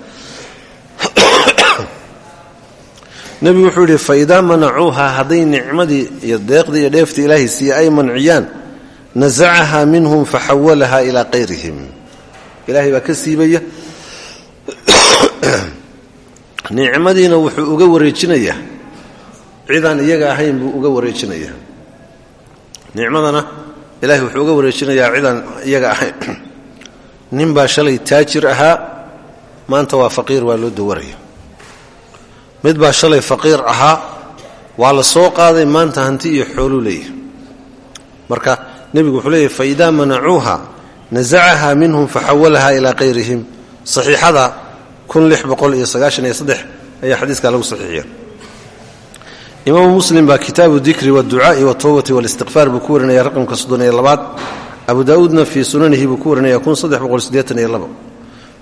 S1: nebigu wuxuu yidhi faidaa manacuuha hadday nicmadii iyo deeqdii iyo dheeftii ilaahay siiye ay manciyaan nasacahaa minhum faxawalahaa ilaa qayrihim. Ilaahay baa ka siibaya. <clears throat> Nicmadiina wuxuu uga wareejinayaa. Cidaan iyaga ahayn buu uga wareejinayaa. Nicmadana ilahay wuxuu uga wareejinayaa cidaan iyaga ahayn. <clears throat> Nin baa shalay taajir ahaa. Maanta waa faqiir waa loo dawaraya mid baa shalay faqiir ahaa waa la soo qaaday maanta hanti iyo xooluu leeyahay. Marka nebigu wuxuu leeyahy fa idaa manacuuha nasacahaa minhum faxawalahaa ilaa kayrihim saxiixada ayaa xadiiska lagu saxiixiya imaamu muslim baa kitaabu dikri waducaa'i watowbati walistiqfaar buu ku warinaya raqamka soddon iyo labaad. Abu daa'uudna fii sunanihi buu ku warinaya kun saddex boqol sideetan iyo labo.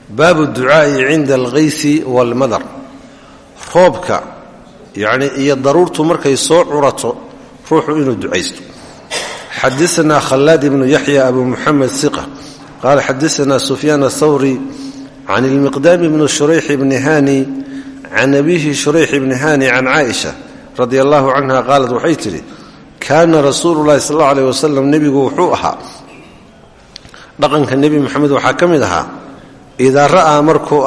S1: Baabu ducaa'i cinda alkhaysi waalmadar roobka yani iyo daruurtu markay soo curato ruuxu inuu ducaysto. Xadaana khalaad ibnu yaxya abu muxamed siqa qaala xadaana sufyaan athawri can ilmiqdaami bni shurayx bni hani can abiihi shurayx bni hani can caaisha radia allahu canha qaalat waxay tidhi kaana rasuulu llahi sal allau aleh wasalam nebigu wuxuu ahaa dhaqanka nebi moxamed waxaa ka mid ahaa idaa ra'aa markuu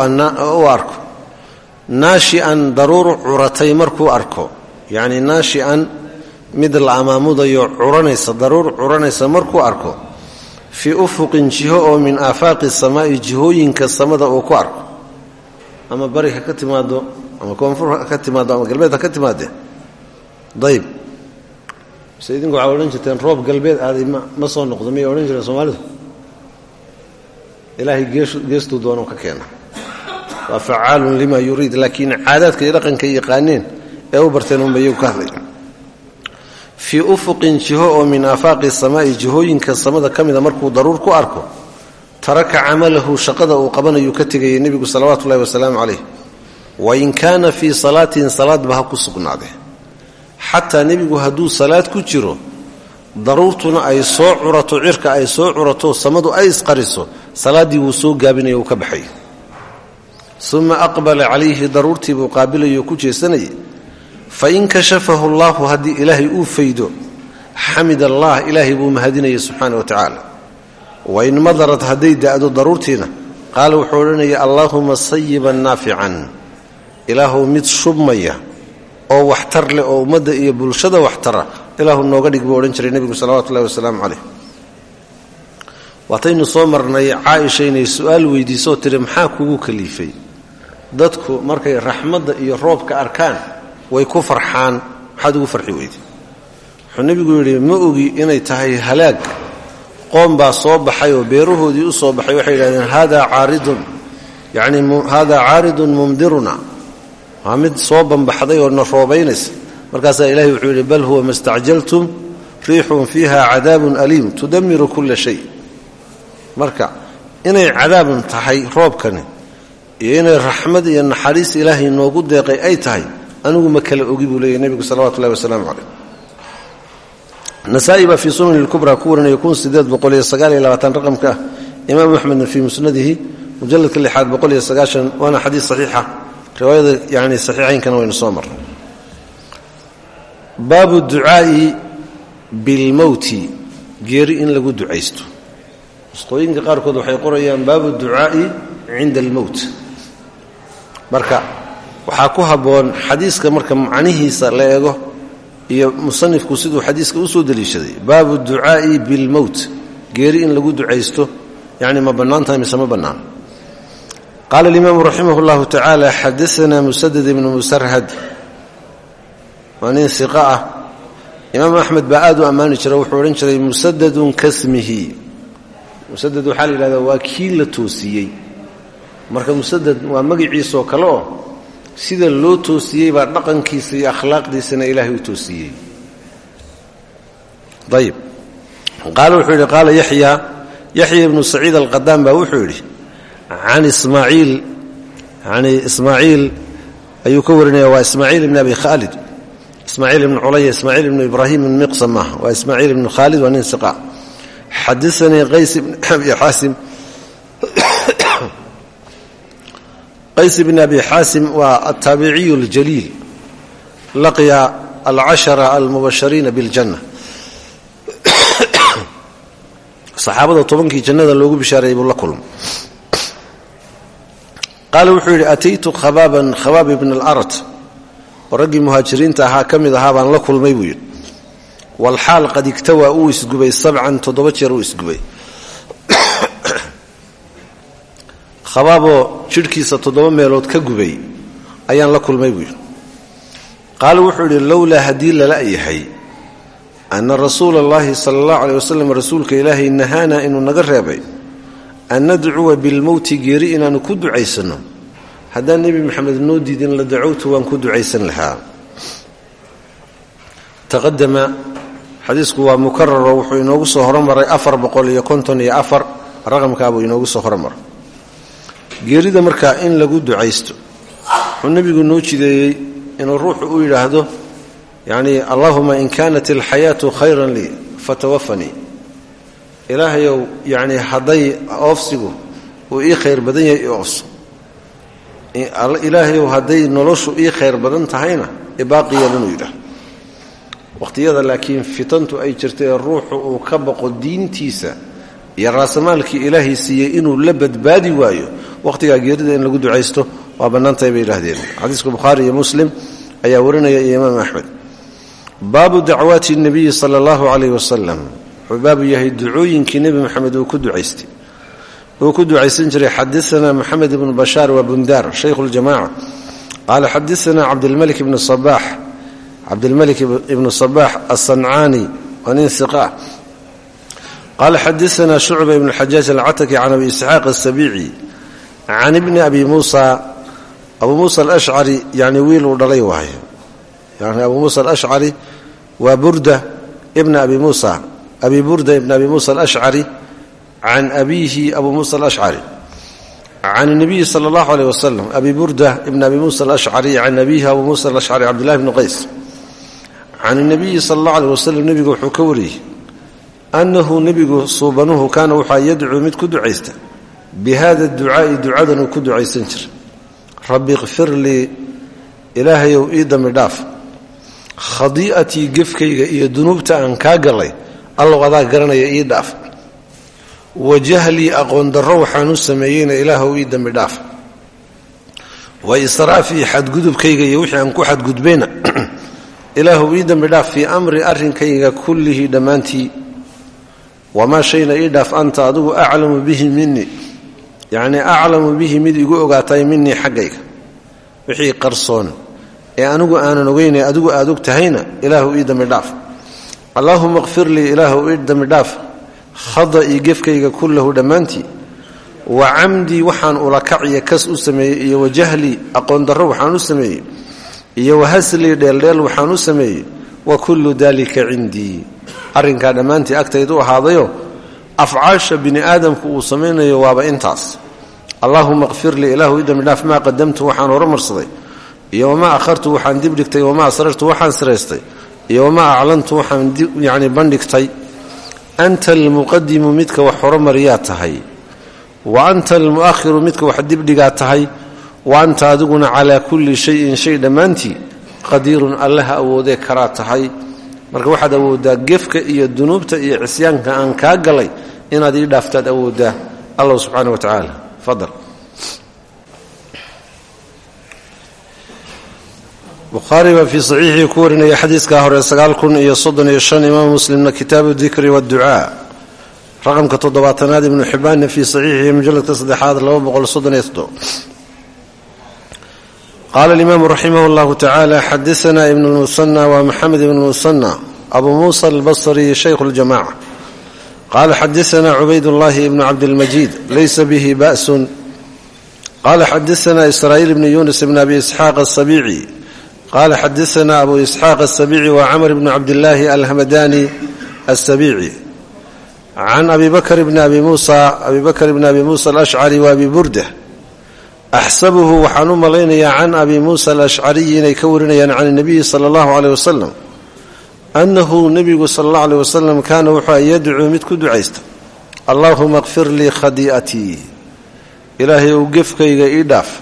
S1: naashi'an daruur curatay markuu arko. Yacni naashi'an mid la amaamudayo curanaysa daruur curanaysa markuu arko fii ufuqin jiho oo min aafaaqi samaa'i jihooyinka samada uu ku arko. Ama bari ha ka timaado ama koonfur ha ka timaado ama galbeed ha ka timaadee dayb mise idinku waxaa odhan jirteen roob galbeed aaday ma soo noqdo miyay odhan jireen soomaalidu? Ilaahay geestuu doonuu ka keena waa facaalun lima yuriid laakiin caadaadka iyo dhaqanka yaqaaneen ee u barteen unbayuu ka hadlay. Fii ufuqin jiho oo min aafaaqi samaa'i jihooyinka samada ka mida markuu daruur ku arko taraka camalahu shaqada uu qabanayuu ka tegayay nebigu salawaatu ullahi wasalaamu calayh. Wain kaana fii salaatin salaadba ha ku sugnaadee. Xataa nebigu hadduu salaad ku jiro daruurtuna ay soo curato cirka ay soo curato samadu ay isqariso salaaddii wuu soo gaabinaya uu ka baxay uma aqbala calayhi daruurtii buu qaabilayoo ku jeesanayay fain kashafahu allaahu haddii ilaahay uu faydo xamid allah ilaahay buu mahadinaya subxaana wa tacaala. Wain madarad hadday da'do daruurtiina qaala wuxuu odhanaya allaahuma sayiban naafican. Ilaahu mid shubmaya oo waxtar leh oo ummadda iyo bulshada waxtara ilaahu nooga dhig buu odhan jiray nebigu salawatu ullahi wasalaamu caleyh waataynu soo marnay caaisha inay su'aal weydiisoo tiri maxaa kugu kaliifay dadku markay raxmadda iyo roobka arkaan way ku farxaan. Maxaad ugu farxi weyday wuxuu nebigu ma ogi inay tahay halaag. Qoom baa soo baxay oo beerahoodii u soo baxay. Waxay yidhahdeen haadaa caaridun. Yacni haadaa caaridun mumdiruna. Waa mid soo bambaxday oo na roobaynaysa. Markaasaa wuxuu yidhi bal huwa ma stacjaltum riixun fiiha cadaabun aliim tudamiru kulla shay. Marka inay cadaabun tahay roobkani iyo inay iyo naxariis ilaahay noogu deeqay ay tahay anigu ma kala ogi buu leeyahy nebigu salawatu ullahi wasalaamu caleyh nasaa-i baa fii sunani lkubra ku warinaya raqamka ah imaamu axmedna fii musnadihi mujaladka lixaad waana xadiis saxiixa. Riwaayada yani saxiixaynkana waynu soo marnay. Baabu ducaa'i bilmowti geeri in lagu ducaysto. Nusqooyinka qaarkood waxay qorayaan baabu ducaa'i cinda almowt marka waxaa ku habboon xadiiska marka macnihiisa la eego iyo musanifku siduu xadiiska u soo deliishaday. Baabu ducaa'i bilmowt geeri in lagu ducaysto yani ma bannaan tahay mise ma bannaan? Qaala alimaamu raximah اllahu tacaala xadaana musadad ibnu musarhad. Waa nin siqa ah. Imaamu axmed baa aad u ammaani jira wuxuu odhan jiray musadadun kasmihi. Musadad waxaa la yidhahdaa waa kii la toosiyey marka musadad waa magiciisoo kale oo sida loo toosiyey baa dhaqankiisa iyo akhlaaqdiisana ilaahay u toosiyey. Ayib qaala wuxuu yidhi qaala yaxya yaxya ibnu saciid alqadaan baa wuxuu yidhi can ismaaciil yani ismaaciil ayuu ka warinaya waa ismaaciil ibn abi khaalid. Ismaaciil ibn culaya ismaaciil ibn ibraahim ibn miqsam maaha. Ismaaciil ibn khaalid waa nin siqa. Xadaanii ibn <clears throat> abi xaasim qays ibn abi xaasim waa altaabiciyu اljaliil laqiya alcashara almubashariina biاljanna saxaabada tobankii jannada loogu bishaareeyey buu la kulma qaala wuxuu yidhi ataytu khabaaban khabaab ibn alarat. Oo raggii muhaajiriinta ahaa ka mid ahaa baan la kulmay buu yidhi. Walxaal qad igtawaa uu isgubay sabcan toddoba jeer uu isgubay khabaaboo jidhkiisa toddoba meelood ka gubay ayaan la kulmay buu yidhi. Qaala wuxuu yidhi lowlaa haddii lala yahay anna rasuula allahi sala allahu caleyh wasalam rasuulka ilaahay nahaana inuu naga reebay an nadcuwa bilmowti geeri inaannu ku ducaysanno haddaan nebi maxamed noo diidin la dacowtu waan ku ducaysan lahaa. Taqadama xadiisku waa mukararo wuxuu inoogu soo hormaray afar boqol iyo konton iyo afar inoogu soo hormaray geerida markaa in lagu ducaysto. Wuxuu nebigu noo jideeyey inuu ruuxu u yidhaahdo yacnii allahuma in kaanat alxayaatu khayran lii fatawafanii ilaahayow yacnii hadday oofsigu uu ii khayr badan yahay i oofso. Ilaahayow hadday noloshu ii khayr badan tahayna ibaaqiyan inuu yidhaahdo. Waqhtiyada laakiin fitantu ay jirta ee ruuxu uu ka baqo diintiisa iyo raasamaalkii ilaahay siiyey inuu la badbaadi waayo wakhtigaa geerida in lagu ducaysto waa bannaantahay bay yidhaahdeen. xadiiska bukhaari iyo muslim ayaa warinaya imaam axmed. Baabu dacwaati nebiyi sala allahu calayh wasalam wuxuu yahay ducooyinkii nebi moxamed uu ku ducaystay. Uu ku ducaysan jiray xadaana moxamed ibnu bashaar waa bundaar shaykhu ljamaca qaala xadaana cabdilmalik ibnu sabaax cabdilmalik ibnu sabaax asancaani waa nin iqa qaala xadaana shucba ibnu xajaaj alcataki can abi isxaaq asabiici can ibni abi muusa abu muusa alashcari yani wiil uu dhalay waay yani abu muusa alashcari waa burda ibna abi muusa abi burda ibna abi muusa alashcari can abiihi abu muusa alashcari can nabiyi sala allahu aleyh wasalam abi burda ibna abi muusa alashcari can abiihi abu muusa alashcari cabdillahi bni qays can nabiyi sala allahu aleyh wasalam nebigu wuxuu ka wariyey annahu nebigu suubanuhu kaana waxaa yadcuu mid ku ducaysta bi hada ducaa'i ducadan uu ku ducaysan jira rabbi ikfir lii ilaahayow ii dambi dhaaf khadii'atii gefkayga iyo dunuubta aan kaa galay allow adaa garanaya ii dhaaf wa jahlii aqoon darro waxaan u sameeyeyna ilaahow ii dambi dhaaf wa israafii xadgudubkayga iyo wixii aan ku xadgudbayna ilaahow ii dambi dhaaf fii amri arrinkayga kullihii dhammaantii wamaa shayna ii dhaaf anta adigu aclamu bihi minii yacnii aclamu bihi mid igu ogaatay minii xaggayga wixii qarsoon ee anigu aanan ogeynay adigu aad og tahayna ilaahu ii dambi dhaaf. Allaahuma kfir lii ilaahu ii dambi dhaaf. Khada'ii gefkayga kullahu dhammaantii. Wa camdii waxaan ulakaciya kas u sameeyey iyo wajahlii aqoon darro waxaan u sameeyey iyo wahaslii dheeldheel waxaan u sameeyey wa kullu dalika cindii. Arrinkaa dhammaantii agtaydu ahaadayo afcaasha bini aadamku uu samaynayo waaba intaas allaahuma kfir lii ilaahu ii dambi dhaaf maa qadamtu waxaan horumarsaday. Iyo wamaa akhartu waxaan dibdhigtay wamaa asrartu waxaan siraystay. Iyo wamaa aclantu waxaan yani bandhigtay. Anta almuqadimu midka wax horumariyaa tahay. Wa anta almu'ahiru midka wax dibdhigaa tahay. Wa anta adiguna calaa kulli shayin shay dhammaantii qadiirun allaha awoodee karaa tahay. Marka waxaad awooddaa gefka iyo dunuubta iyo cisyaanka aan kaa galay inaad ii dhaaftaad awooddaa allah subxaana wa tacaala fadal bukhaari baa fii saxiixii ku warinaya xadiiskaa hore sagaal kun iyo soddon iyo shan imaam muslimna kitaabu dikri waadducaa raqamka toddobaatanaad ibnu xibbaanna fii saxiixihi mujalladka saddexaad laba boqol soddon iyo toddobo qaala alimaamu raximah llahu tacaala xadaana ibnu lmusanna waa maxamed ibnu lmusanna abu muusa albasri shaykhu ljamaca qaala xadaana cubaydullaahi ibnu cabdilmajiid laysa bihi ba'sun qala xadaana israa'iil bn yunis bn abi isxaaq asabici qala xadaana abu isxaaq asabici wa camr bn cabdillaahi alhamadani asabici can abi bakr bn abi musa abi bakr bn abi muusa alashcari wa abi burda axsabuhu waxaan u malaynayaa can abi muusa alashcariyi inay ka warinayaan can nabiyi sala allahu aleyh wasalam annahu nebigu sala allahu aleyh wasalam kaana wuxuu yadcuu mid ku ducaysta allaahuma kfir lii khadii'atii ilaahay ou gefkayga ii dhaaf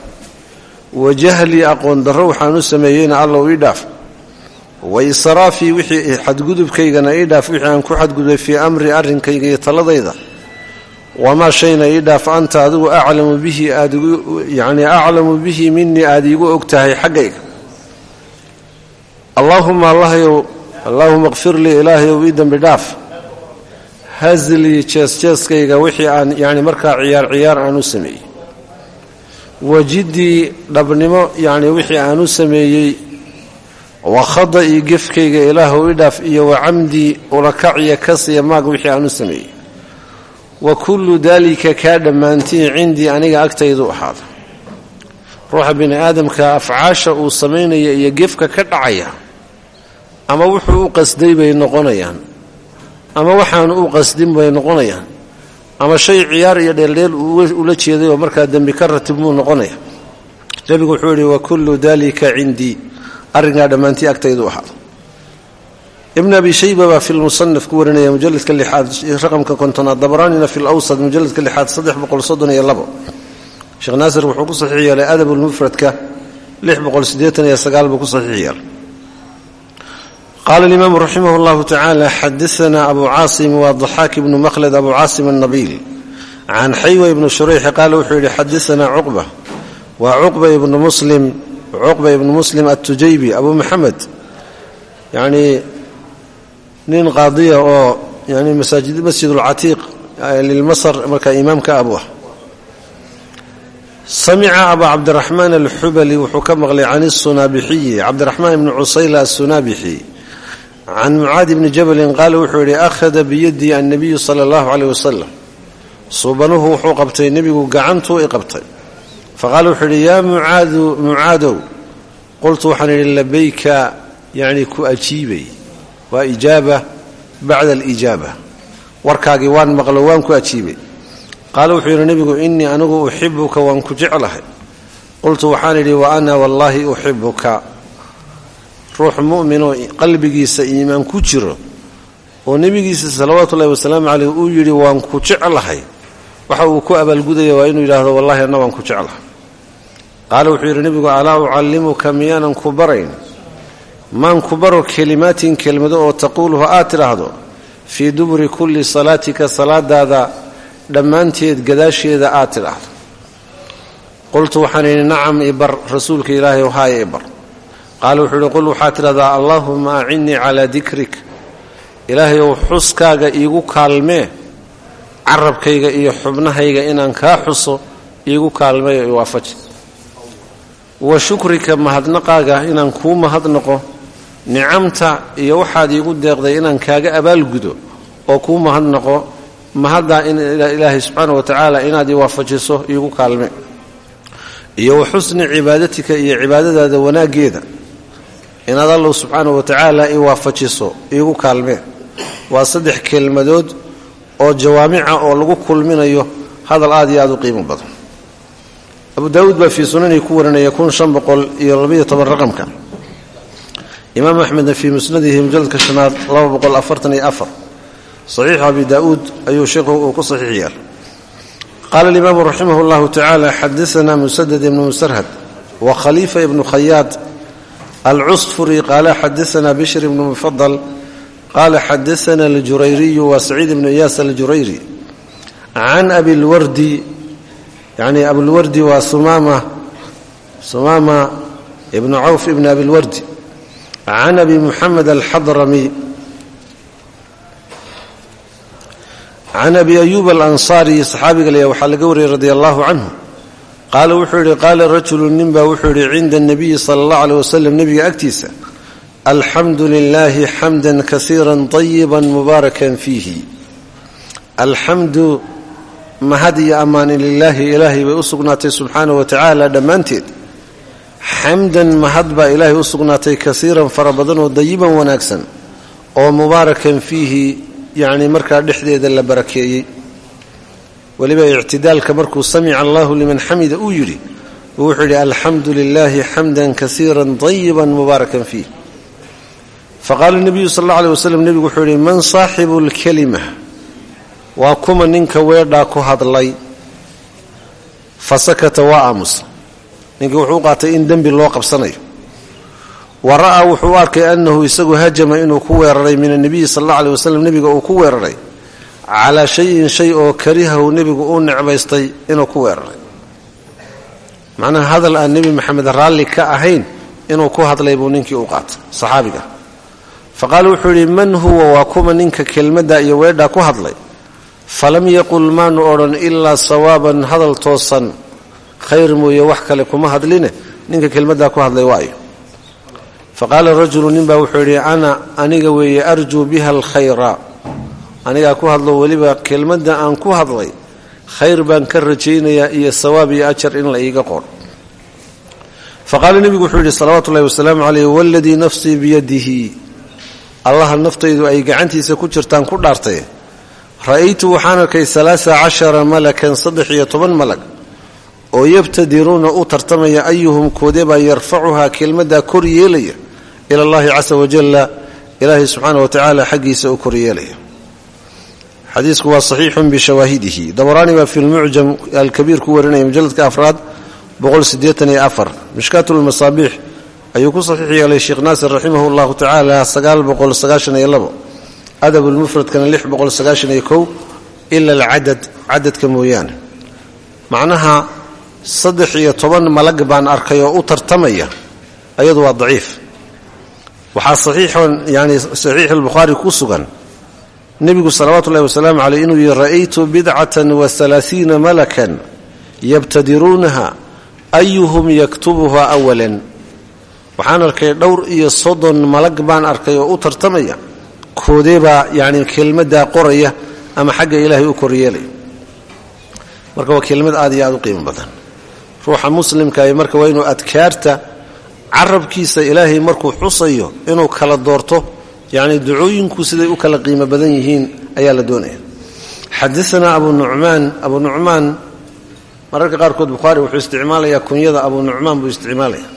S1: wa jahlii aqoon darro waxaan u sameeyeyna allow ii dhaaf wa israafii wixii xadgudubkaygana ii dhaaf wixii aan ku xadgudbay fii amri arrinkayga iyo taladayda wamaa shayna ii dhaaf anta adigu aclamu bihi aad yacnii aclamu bihi minii aada iigu og tahay xaggayga allaahuma kfir lii ilaahayow ii dembi dhaaf. Hazlii jeesjeeskayga wixii aan yacni markaa ciyaar ciyaar aan u sameeyey. Wajiddii dhabnimo yacni wixii aan u sameeyey wakhada iyo gefkayga ilaahu i dhaaf iyo wacamdii ulakaciya kasiya maag wixii aan u sameeyey. Wa kullu daalika kaa dhammaantii cindii aniga agtaydu ahaada ruuxa bini aadamka afcaasha uu samaynaya iyo gefka ka dhacaya ama wuxuu u qasday bay noqonayaan. Ama waxaanu u qasdin bay noqonayaan. Ama shay ciyaar iyo dheeldheel ula jeeday oo markaa dembi ka ratib muu noqonaya. Nebigu wuxuu yidhi wa kullu dalika cindii arrinkaa dhammaantii agtaydu ahaa. Ibn abi shayba baa fi lmusanaf ku warinaya mujaladka lixaad raqamka kontonaad dabaraanina fi lawsad mujaladka lixaad saddex boqol soddon iyo labo. Sheekh naasir wuxuu ku saxiix yeelay adabulmufradka lix boqol siddeetan iyo sagaal buu ku saxiix yeelay qala alimaamu raximah llahu tacaala xadaana abu caasim waa daxaak ibnu makhled abu caasim annabiil can xaywa ibnu shurayxi qaala wuxuu yidhi xadaana cuqba waa cuqba ibnu muslim cuqba ibnu muslim atujaybi abu maxamed yacnii nin qaadiya oo yani masjid ulcatiiq lilmasr markaa imaamka abu ah samica aba cabdiraxmaan alxubali wuxuu ka maqlay can isunaabixiyi cabdiraxmaan ibni cusayla asunabixi can mucaadi bni jabalin qaala wuxuu yidhi akhada biyadii annabiyu sala allahu caleyh wasalam suubanuhu wuxuu qabtay nebigu gacantuu i qabtay faqaala wuxuu yidhi yaa mucaadu mucaadow qultu waxaan idhi labayka yacni ku ajiibay waa ijaaba bacda alijaaba warkaagii waan maqlo waan ku ajiibay qaala wuxuu yidhi nebigu innii anigu uxibuka waan ku jeclahay qultu waxaan idhi wa ana wallaahi uxibuka ruux mu'minoo qalbigiisa iimaan ku jiro oo nebigiisa salawaatu ullahi wasalaamu caleyh uu yidhi waan ku jeclahay. Waxa uu ku abaalgudaya waa inuu yidhaahdo wallahi anna waan ku jeclahay. Qaala wuxuu yidhi nebigu alaa ucallimuka miyaanan ku barayn? Maan ku baro kelimaatin kelmado oo taquuluhu aad tidhaahdo? Fii duburi kulli salaatika salaadaada dhammaanteed gadaasheeda aad tidhaahdo. Qultu waxaan idhi nacam ibar rasuulka ilaahay haaya ibar qaala wuxuu ihi qul waxaad tidhahdaa allaahuma acinnii calaa dikrik. Ilaahayow xuskaaga iigu kaalmee carabkayga iyo xubnahayga inaan kaa xuso iigu kaalmeeyo i waafaji. Wa shukrika mahadnaqaaga inaan kuu mahadnaqo nicamta iyo waxaad iigu deeqday inaan kaaga abaalgudo oo kuu mahadnaqo mahaddaa in ilaahay subxaana wa tacaala inaad i waafajiso iigu kaalme. Iyo wa xusni cibaadatika iyo cibaadadaada wanaaggeeda inaad allow subxaana wa tacaala i waafajiso iigu kaalmee waa saddex kelmadood oo jawaamica oo lagu kulminayo hadal aad iyo aad u qiimo badan. Abu daawuud baa fii sunanii ku warinaya kun shan boqol iyo labaiyo toban raqamka. Imaam axmedna fii musnadihi mujaladka shanaad laba boqol afartan iyo afar. Saxiixu abi daa'uud ayuu sheikhu uu ku saxiix yaal qaala alimaamu raximah llahu tacaala xadaana musadad ibnu musarhad wa khaliifa alcusfuri qaala xadaana bishr ibnu mufadal qaala xadaana aljurayriyu waa saciid ibnu iyaas aljurayri can abilwardi yacni abilwardi waa sumaama sumaama ibnu cawf ibni abilwardi can abi muxamed alxadrami can abi ayuub alansaari saxaabiga laya waxaa laga wariyey radia allahu canhu qaala wuxuu yidhi qaala rajulu ninbaa wuxuu yidhi cinda anabiyi sala allahu aleh wasalam nebiga agtiisa alxamdu lilaahi xamdan kasiira طayiba mubaarakan fiihi. Alxamdu mahad iyo ammaani lilaahi ilaahay bay u sugnaatay subxaanahu wa tacaala dhammaanteed. Xamdan mahad baa ilaahay u sugnaatay kasiiran fara badan oo dayiban wanaagsan oo mubaarakan fiihi yacni markaa dhexdeeda la barakeeyey weliba ictidaalka markuu samica allahu liman xamida uu yidhi wuxuu yidhi alxamdu lilaahi xamdan kasiira dayiban mubaarakan fiih. Faqaala nebiyu sal alla aleh waslem nebigu wuxuu yidhi man saaxibu lkelima waa kuma ninka weedhaa ku hadlay fa sakata waa aamusa ninkii wuxuu u qaatay in dembi loo qabsanayo. Wa ra'aa wuxuu arkay annahu isagu hajama inuu ku weeraray min annebiyi sal alla aleh waslem nebiga uu ku weeraray calaa shayin shay oo karihahu nebigu uu necbaystay inuu ku weeraray. Macnaha hadal aan nebi maxamed raalli ka ahayn inuu ku hadlay buu ninkii u qaatay saxaabiga. Fa qaala wuxuu yidhi man huwa waa kuma ninka kelmadda iyo weedhaa ku hadlay? Falam yaqul maanu odhan ilaa sawaaban hadal toosan khayr mooye wax kale kuma hadline ninka kelmaddaa ku hadlay waayo. Fa qaala rajulu ninbaa wuxuu yidhi ana aniga weeye arjuu biha alkhayra anigaa ku hadlo weliba kelmadda aan ku hadlay khayr baan ka rajaynayaa iyo sawaab iyo ajar in la iiga qoro. Fa qaala nebigu wuxuu yidhi salawaatu ullahi wasalaamu caleyh waladii nafsii biyadihi. Allaha naftaydu ay gacantiisa ku jirtaan ku dhaartay ra'aytu waxaan arkay alaaa malakan saddex iyo oo yabtadiruuna u tartamaya ayuhum koodebaa yarfacuhaa kelmaddaa kor yeelaya ila allahi casa wajalla wa tacaala xaggiisa u kor yeelaya xadiisku waa saxiixun bishawaahidihi. Dabaraani baa fi lmucjam alkabiir ku warinaya mujaladka afraad mishkaatulmasaabiix ayuu ku saxiix yeelay sheekh naasir raximah llahu tacaala adab lmufradkana ila alcadad cadadka mooyaane. Macnaha saddex iyo toban malag baan arkay oo u tartamaya ayadu waa daciif. Waxaa saxiixon yani saxiix albukhaari ku sugan nebigu salawaatu ullahi wasalaamu caleyh inuu yihi ra'aytu bidcatan wa alaaiina malakan yabtadiruunaha ayuhum yaktubuha awalan waxaan arkay dhowr iyo soddon malag baan arkay oo u tartamaya koodeebaa yani kelmaddaa qoraya ama xagga ilaahay u koryeelaya marka waa kelmad aad iyo aad u qiimo badan. Ruuxa muslimkaah marka waa inuu adkaarta carabkiisa ilaahay markuu xusayo inuu kala doorto yacni ducooyinku siday u kala qiimo badan yihiin ayaa la doonaya. Xadaanaa abu nucmaan abu nucmaan mararka qaarkood bukhaari wuxuu isticmaalayaa kunyada abu nucmaan buu isticmaalaya.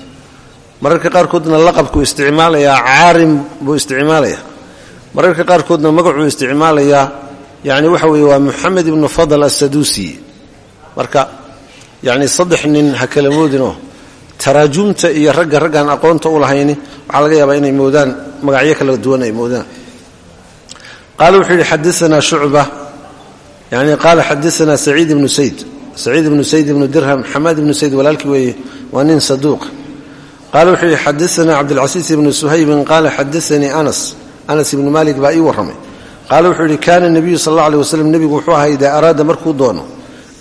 S1: Mararka qaarkoodna laqabkuu isticmaalayaa caarim buu isticmaalayaa mararka qaarkoodna magacuu isticmaalayaa. Yani waxa weeye waa muxamed ibnu fadl assaduusi marka yani saddex nin ha kala moodinoo taraajumta iyo ragga raggaan aqoonta u lahayni waxaa laga yaabaa magacyo kala duwan ay moodaan qaala wuxuu yidhi xadaanaa shucba. Yani qaala xadaanaa saciid ibnu sayd. Saciid ibnu sayd ibnu dirham xamaad ibnu sayd walaalkii weeye waa nin saduuq. Qaala wuxuu yidhi xadaanaa cabdilcasiis ibnu suhaybin. Qaala xadaanii anas. Anas ibnu maalik baa ii warramay. Qaala wuxuu yidhi kaana nebiyu sal alla waslem nebigu wuxuu ahaa idaa araada markuu doono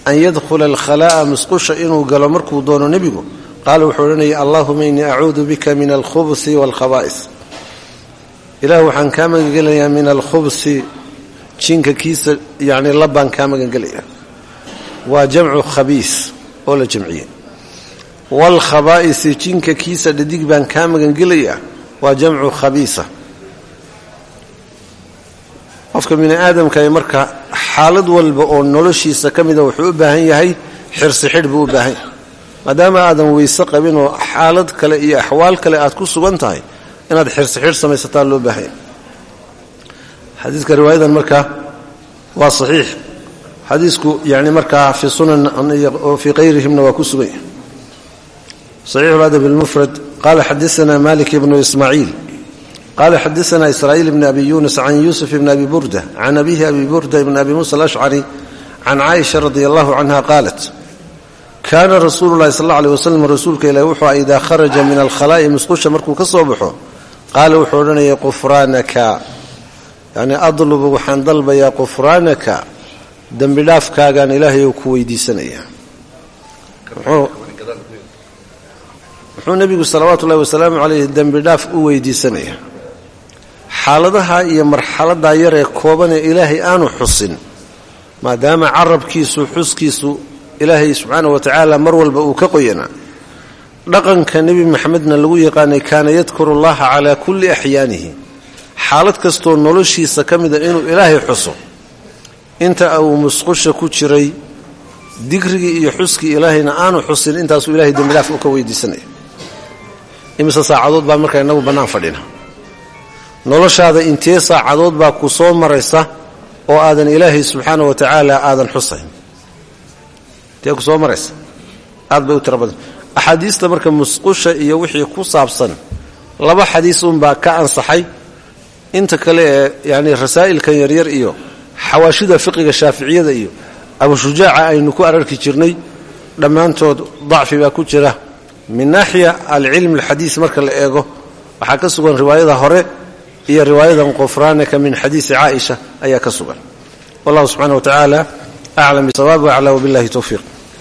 S1: an yadkhula alkhalaa'a musqusha inuu galo markuu doono nebigu? Qaala wuxuu odhanaya allahuma innii acuudu bika min alkhubsi waalkhabaa'is ilaah waxaan kaa magangelayaa min alkhubsi jinka kiisa yani labbaan kaa magangelayaa. Waa jamcu khabiis oo la jamciyey. Waalkhabaa'isi jinka kiisa dhadig baan kaa magangelayaa waa jamcu khabiisa. Qofka bini aadamka marka xaalad walba oo noloshiisa ka mida wuxuu u baahan yahay xirsi xidh buu u baahan yahay. Maadaama aadan weyse qabin xaalad kale iyo axwaal kale aad ku sugan tahay inaad xirsi xidh samaysataa loo baahan yahay. Xadiiska riwaayadan marka waa saxiix. Xadiisku yani markaa fi sunan fii qayrihimna waa ku sugan yahay. Saxiixu ladab almufrad qaala xadaana malik ibnu ismaaciil. Qala xadaana israa'iil bn abi yunis can yuusuf bn abi burda can abihi abi burda bn abi musa alashcari can caaisha radi allahu canha qaalat kaana rasuulu lahi sal alla aleh waslm rasuulka ilahi wuxuu a idaa kharaja min alkhalaa'i musqusha markuu ka soo baxo qaala wuxuu odhanaya qufraanaka. Yani adlubu waxaan dalbayaa qufraanaka dembi dhaafkaagaan ilaahay ou ku weydiisanaya muxuu nebigu salawaatu ullahi wasalaamu caleyh dembi dhaaf u weydiisanaya xaaladaha iyo marxaladaa yar ee kooban ee ilaahay aanu xusin maadaama carabkiisu xuskiisu ilaahay subxaana wa tacaala mar walba uu ka qoyanaa dhaqanka nebi maxamedna lagu yaqaanay kaana yadkuru allaha calaa kulli axyaanihi. Xaalad kastoo noloshiisa ka mida inuu ilaahay xuso inta uu musqusha ku jiray digrigii iyo xuskii ilaahayna aanu xusin intaasuu ilahay dembidhaaf u ka weydiisanaya. Imise saacadood baa markaa inagu bannaan fadhina. Noloshaada intee saacadood baa ku soo maraysa oo aadan ilaahay subxaana wa tacaala aadan xusayn. Intee ku soo maraysa? Aad bay u tira badan axaadiista marka musqusha iyo wixii ku saabsan laba xadiis unbaa ka ansaxay. Inta kale ee yani rasaa'ilkan yaryar iyo xawaashida fiqiga shaaficiyada iyo abushujaaca aynu ku ararki jirnay dhammaantood dacfi baa ku jira. Min naaxiya alcilm alxadiis marka la eego waxaa ka sugan riwaayada hore iyo riwaayadan qofraanaka min xadiisi caaisha ayaa ka sugan. Wallahu subxana wa tacaala aclam bisawaab aclaa wabillahi towfiiq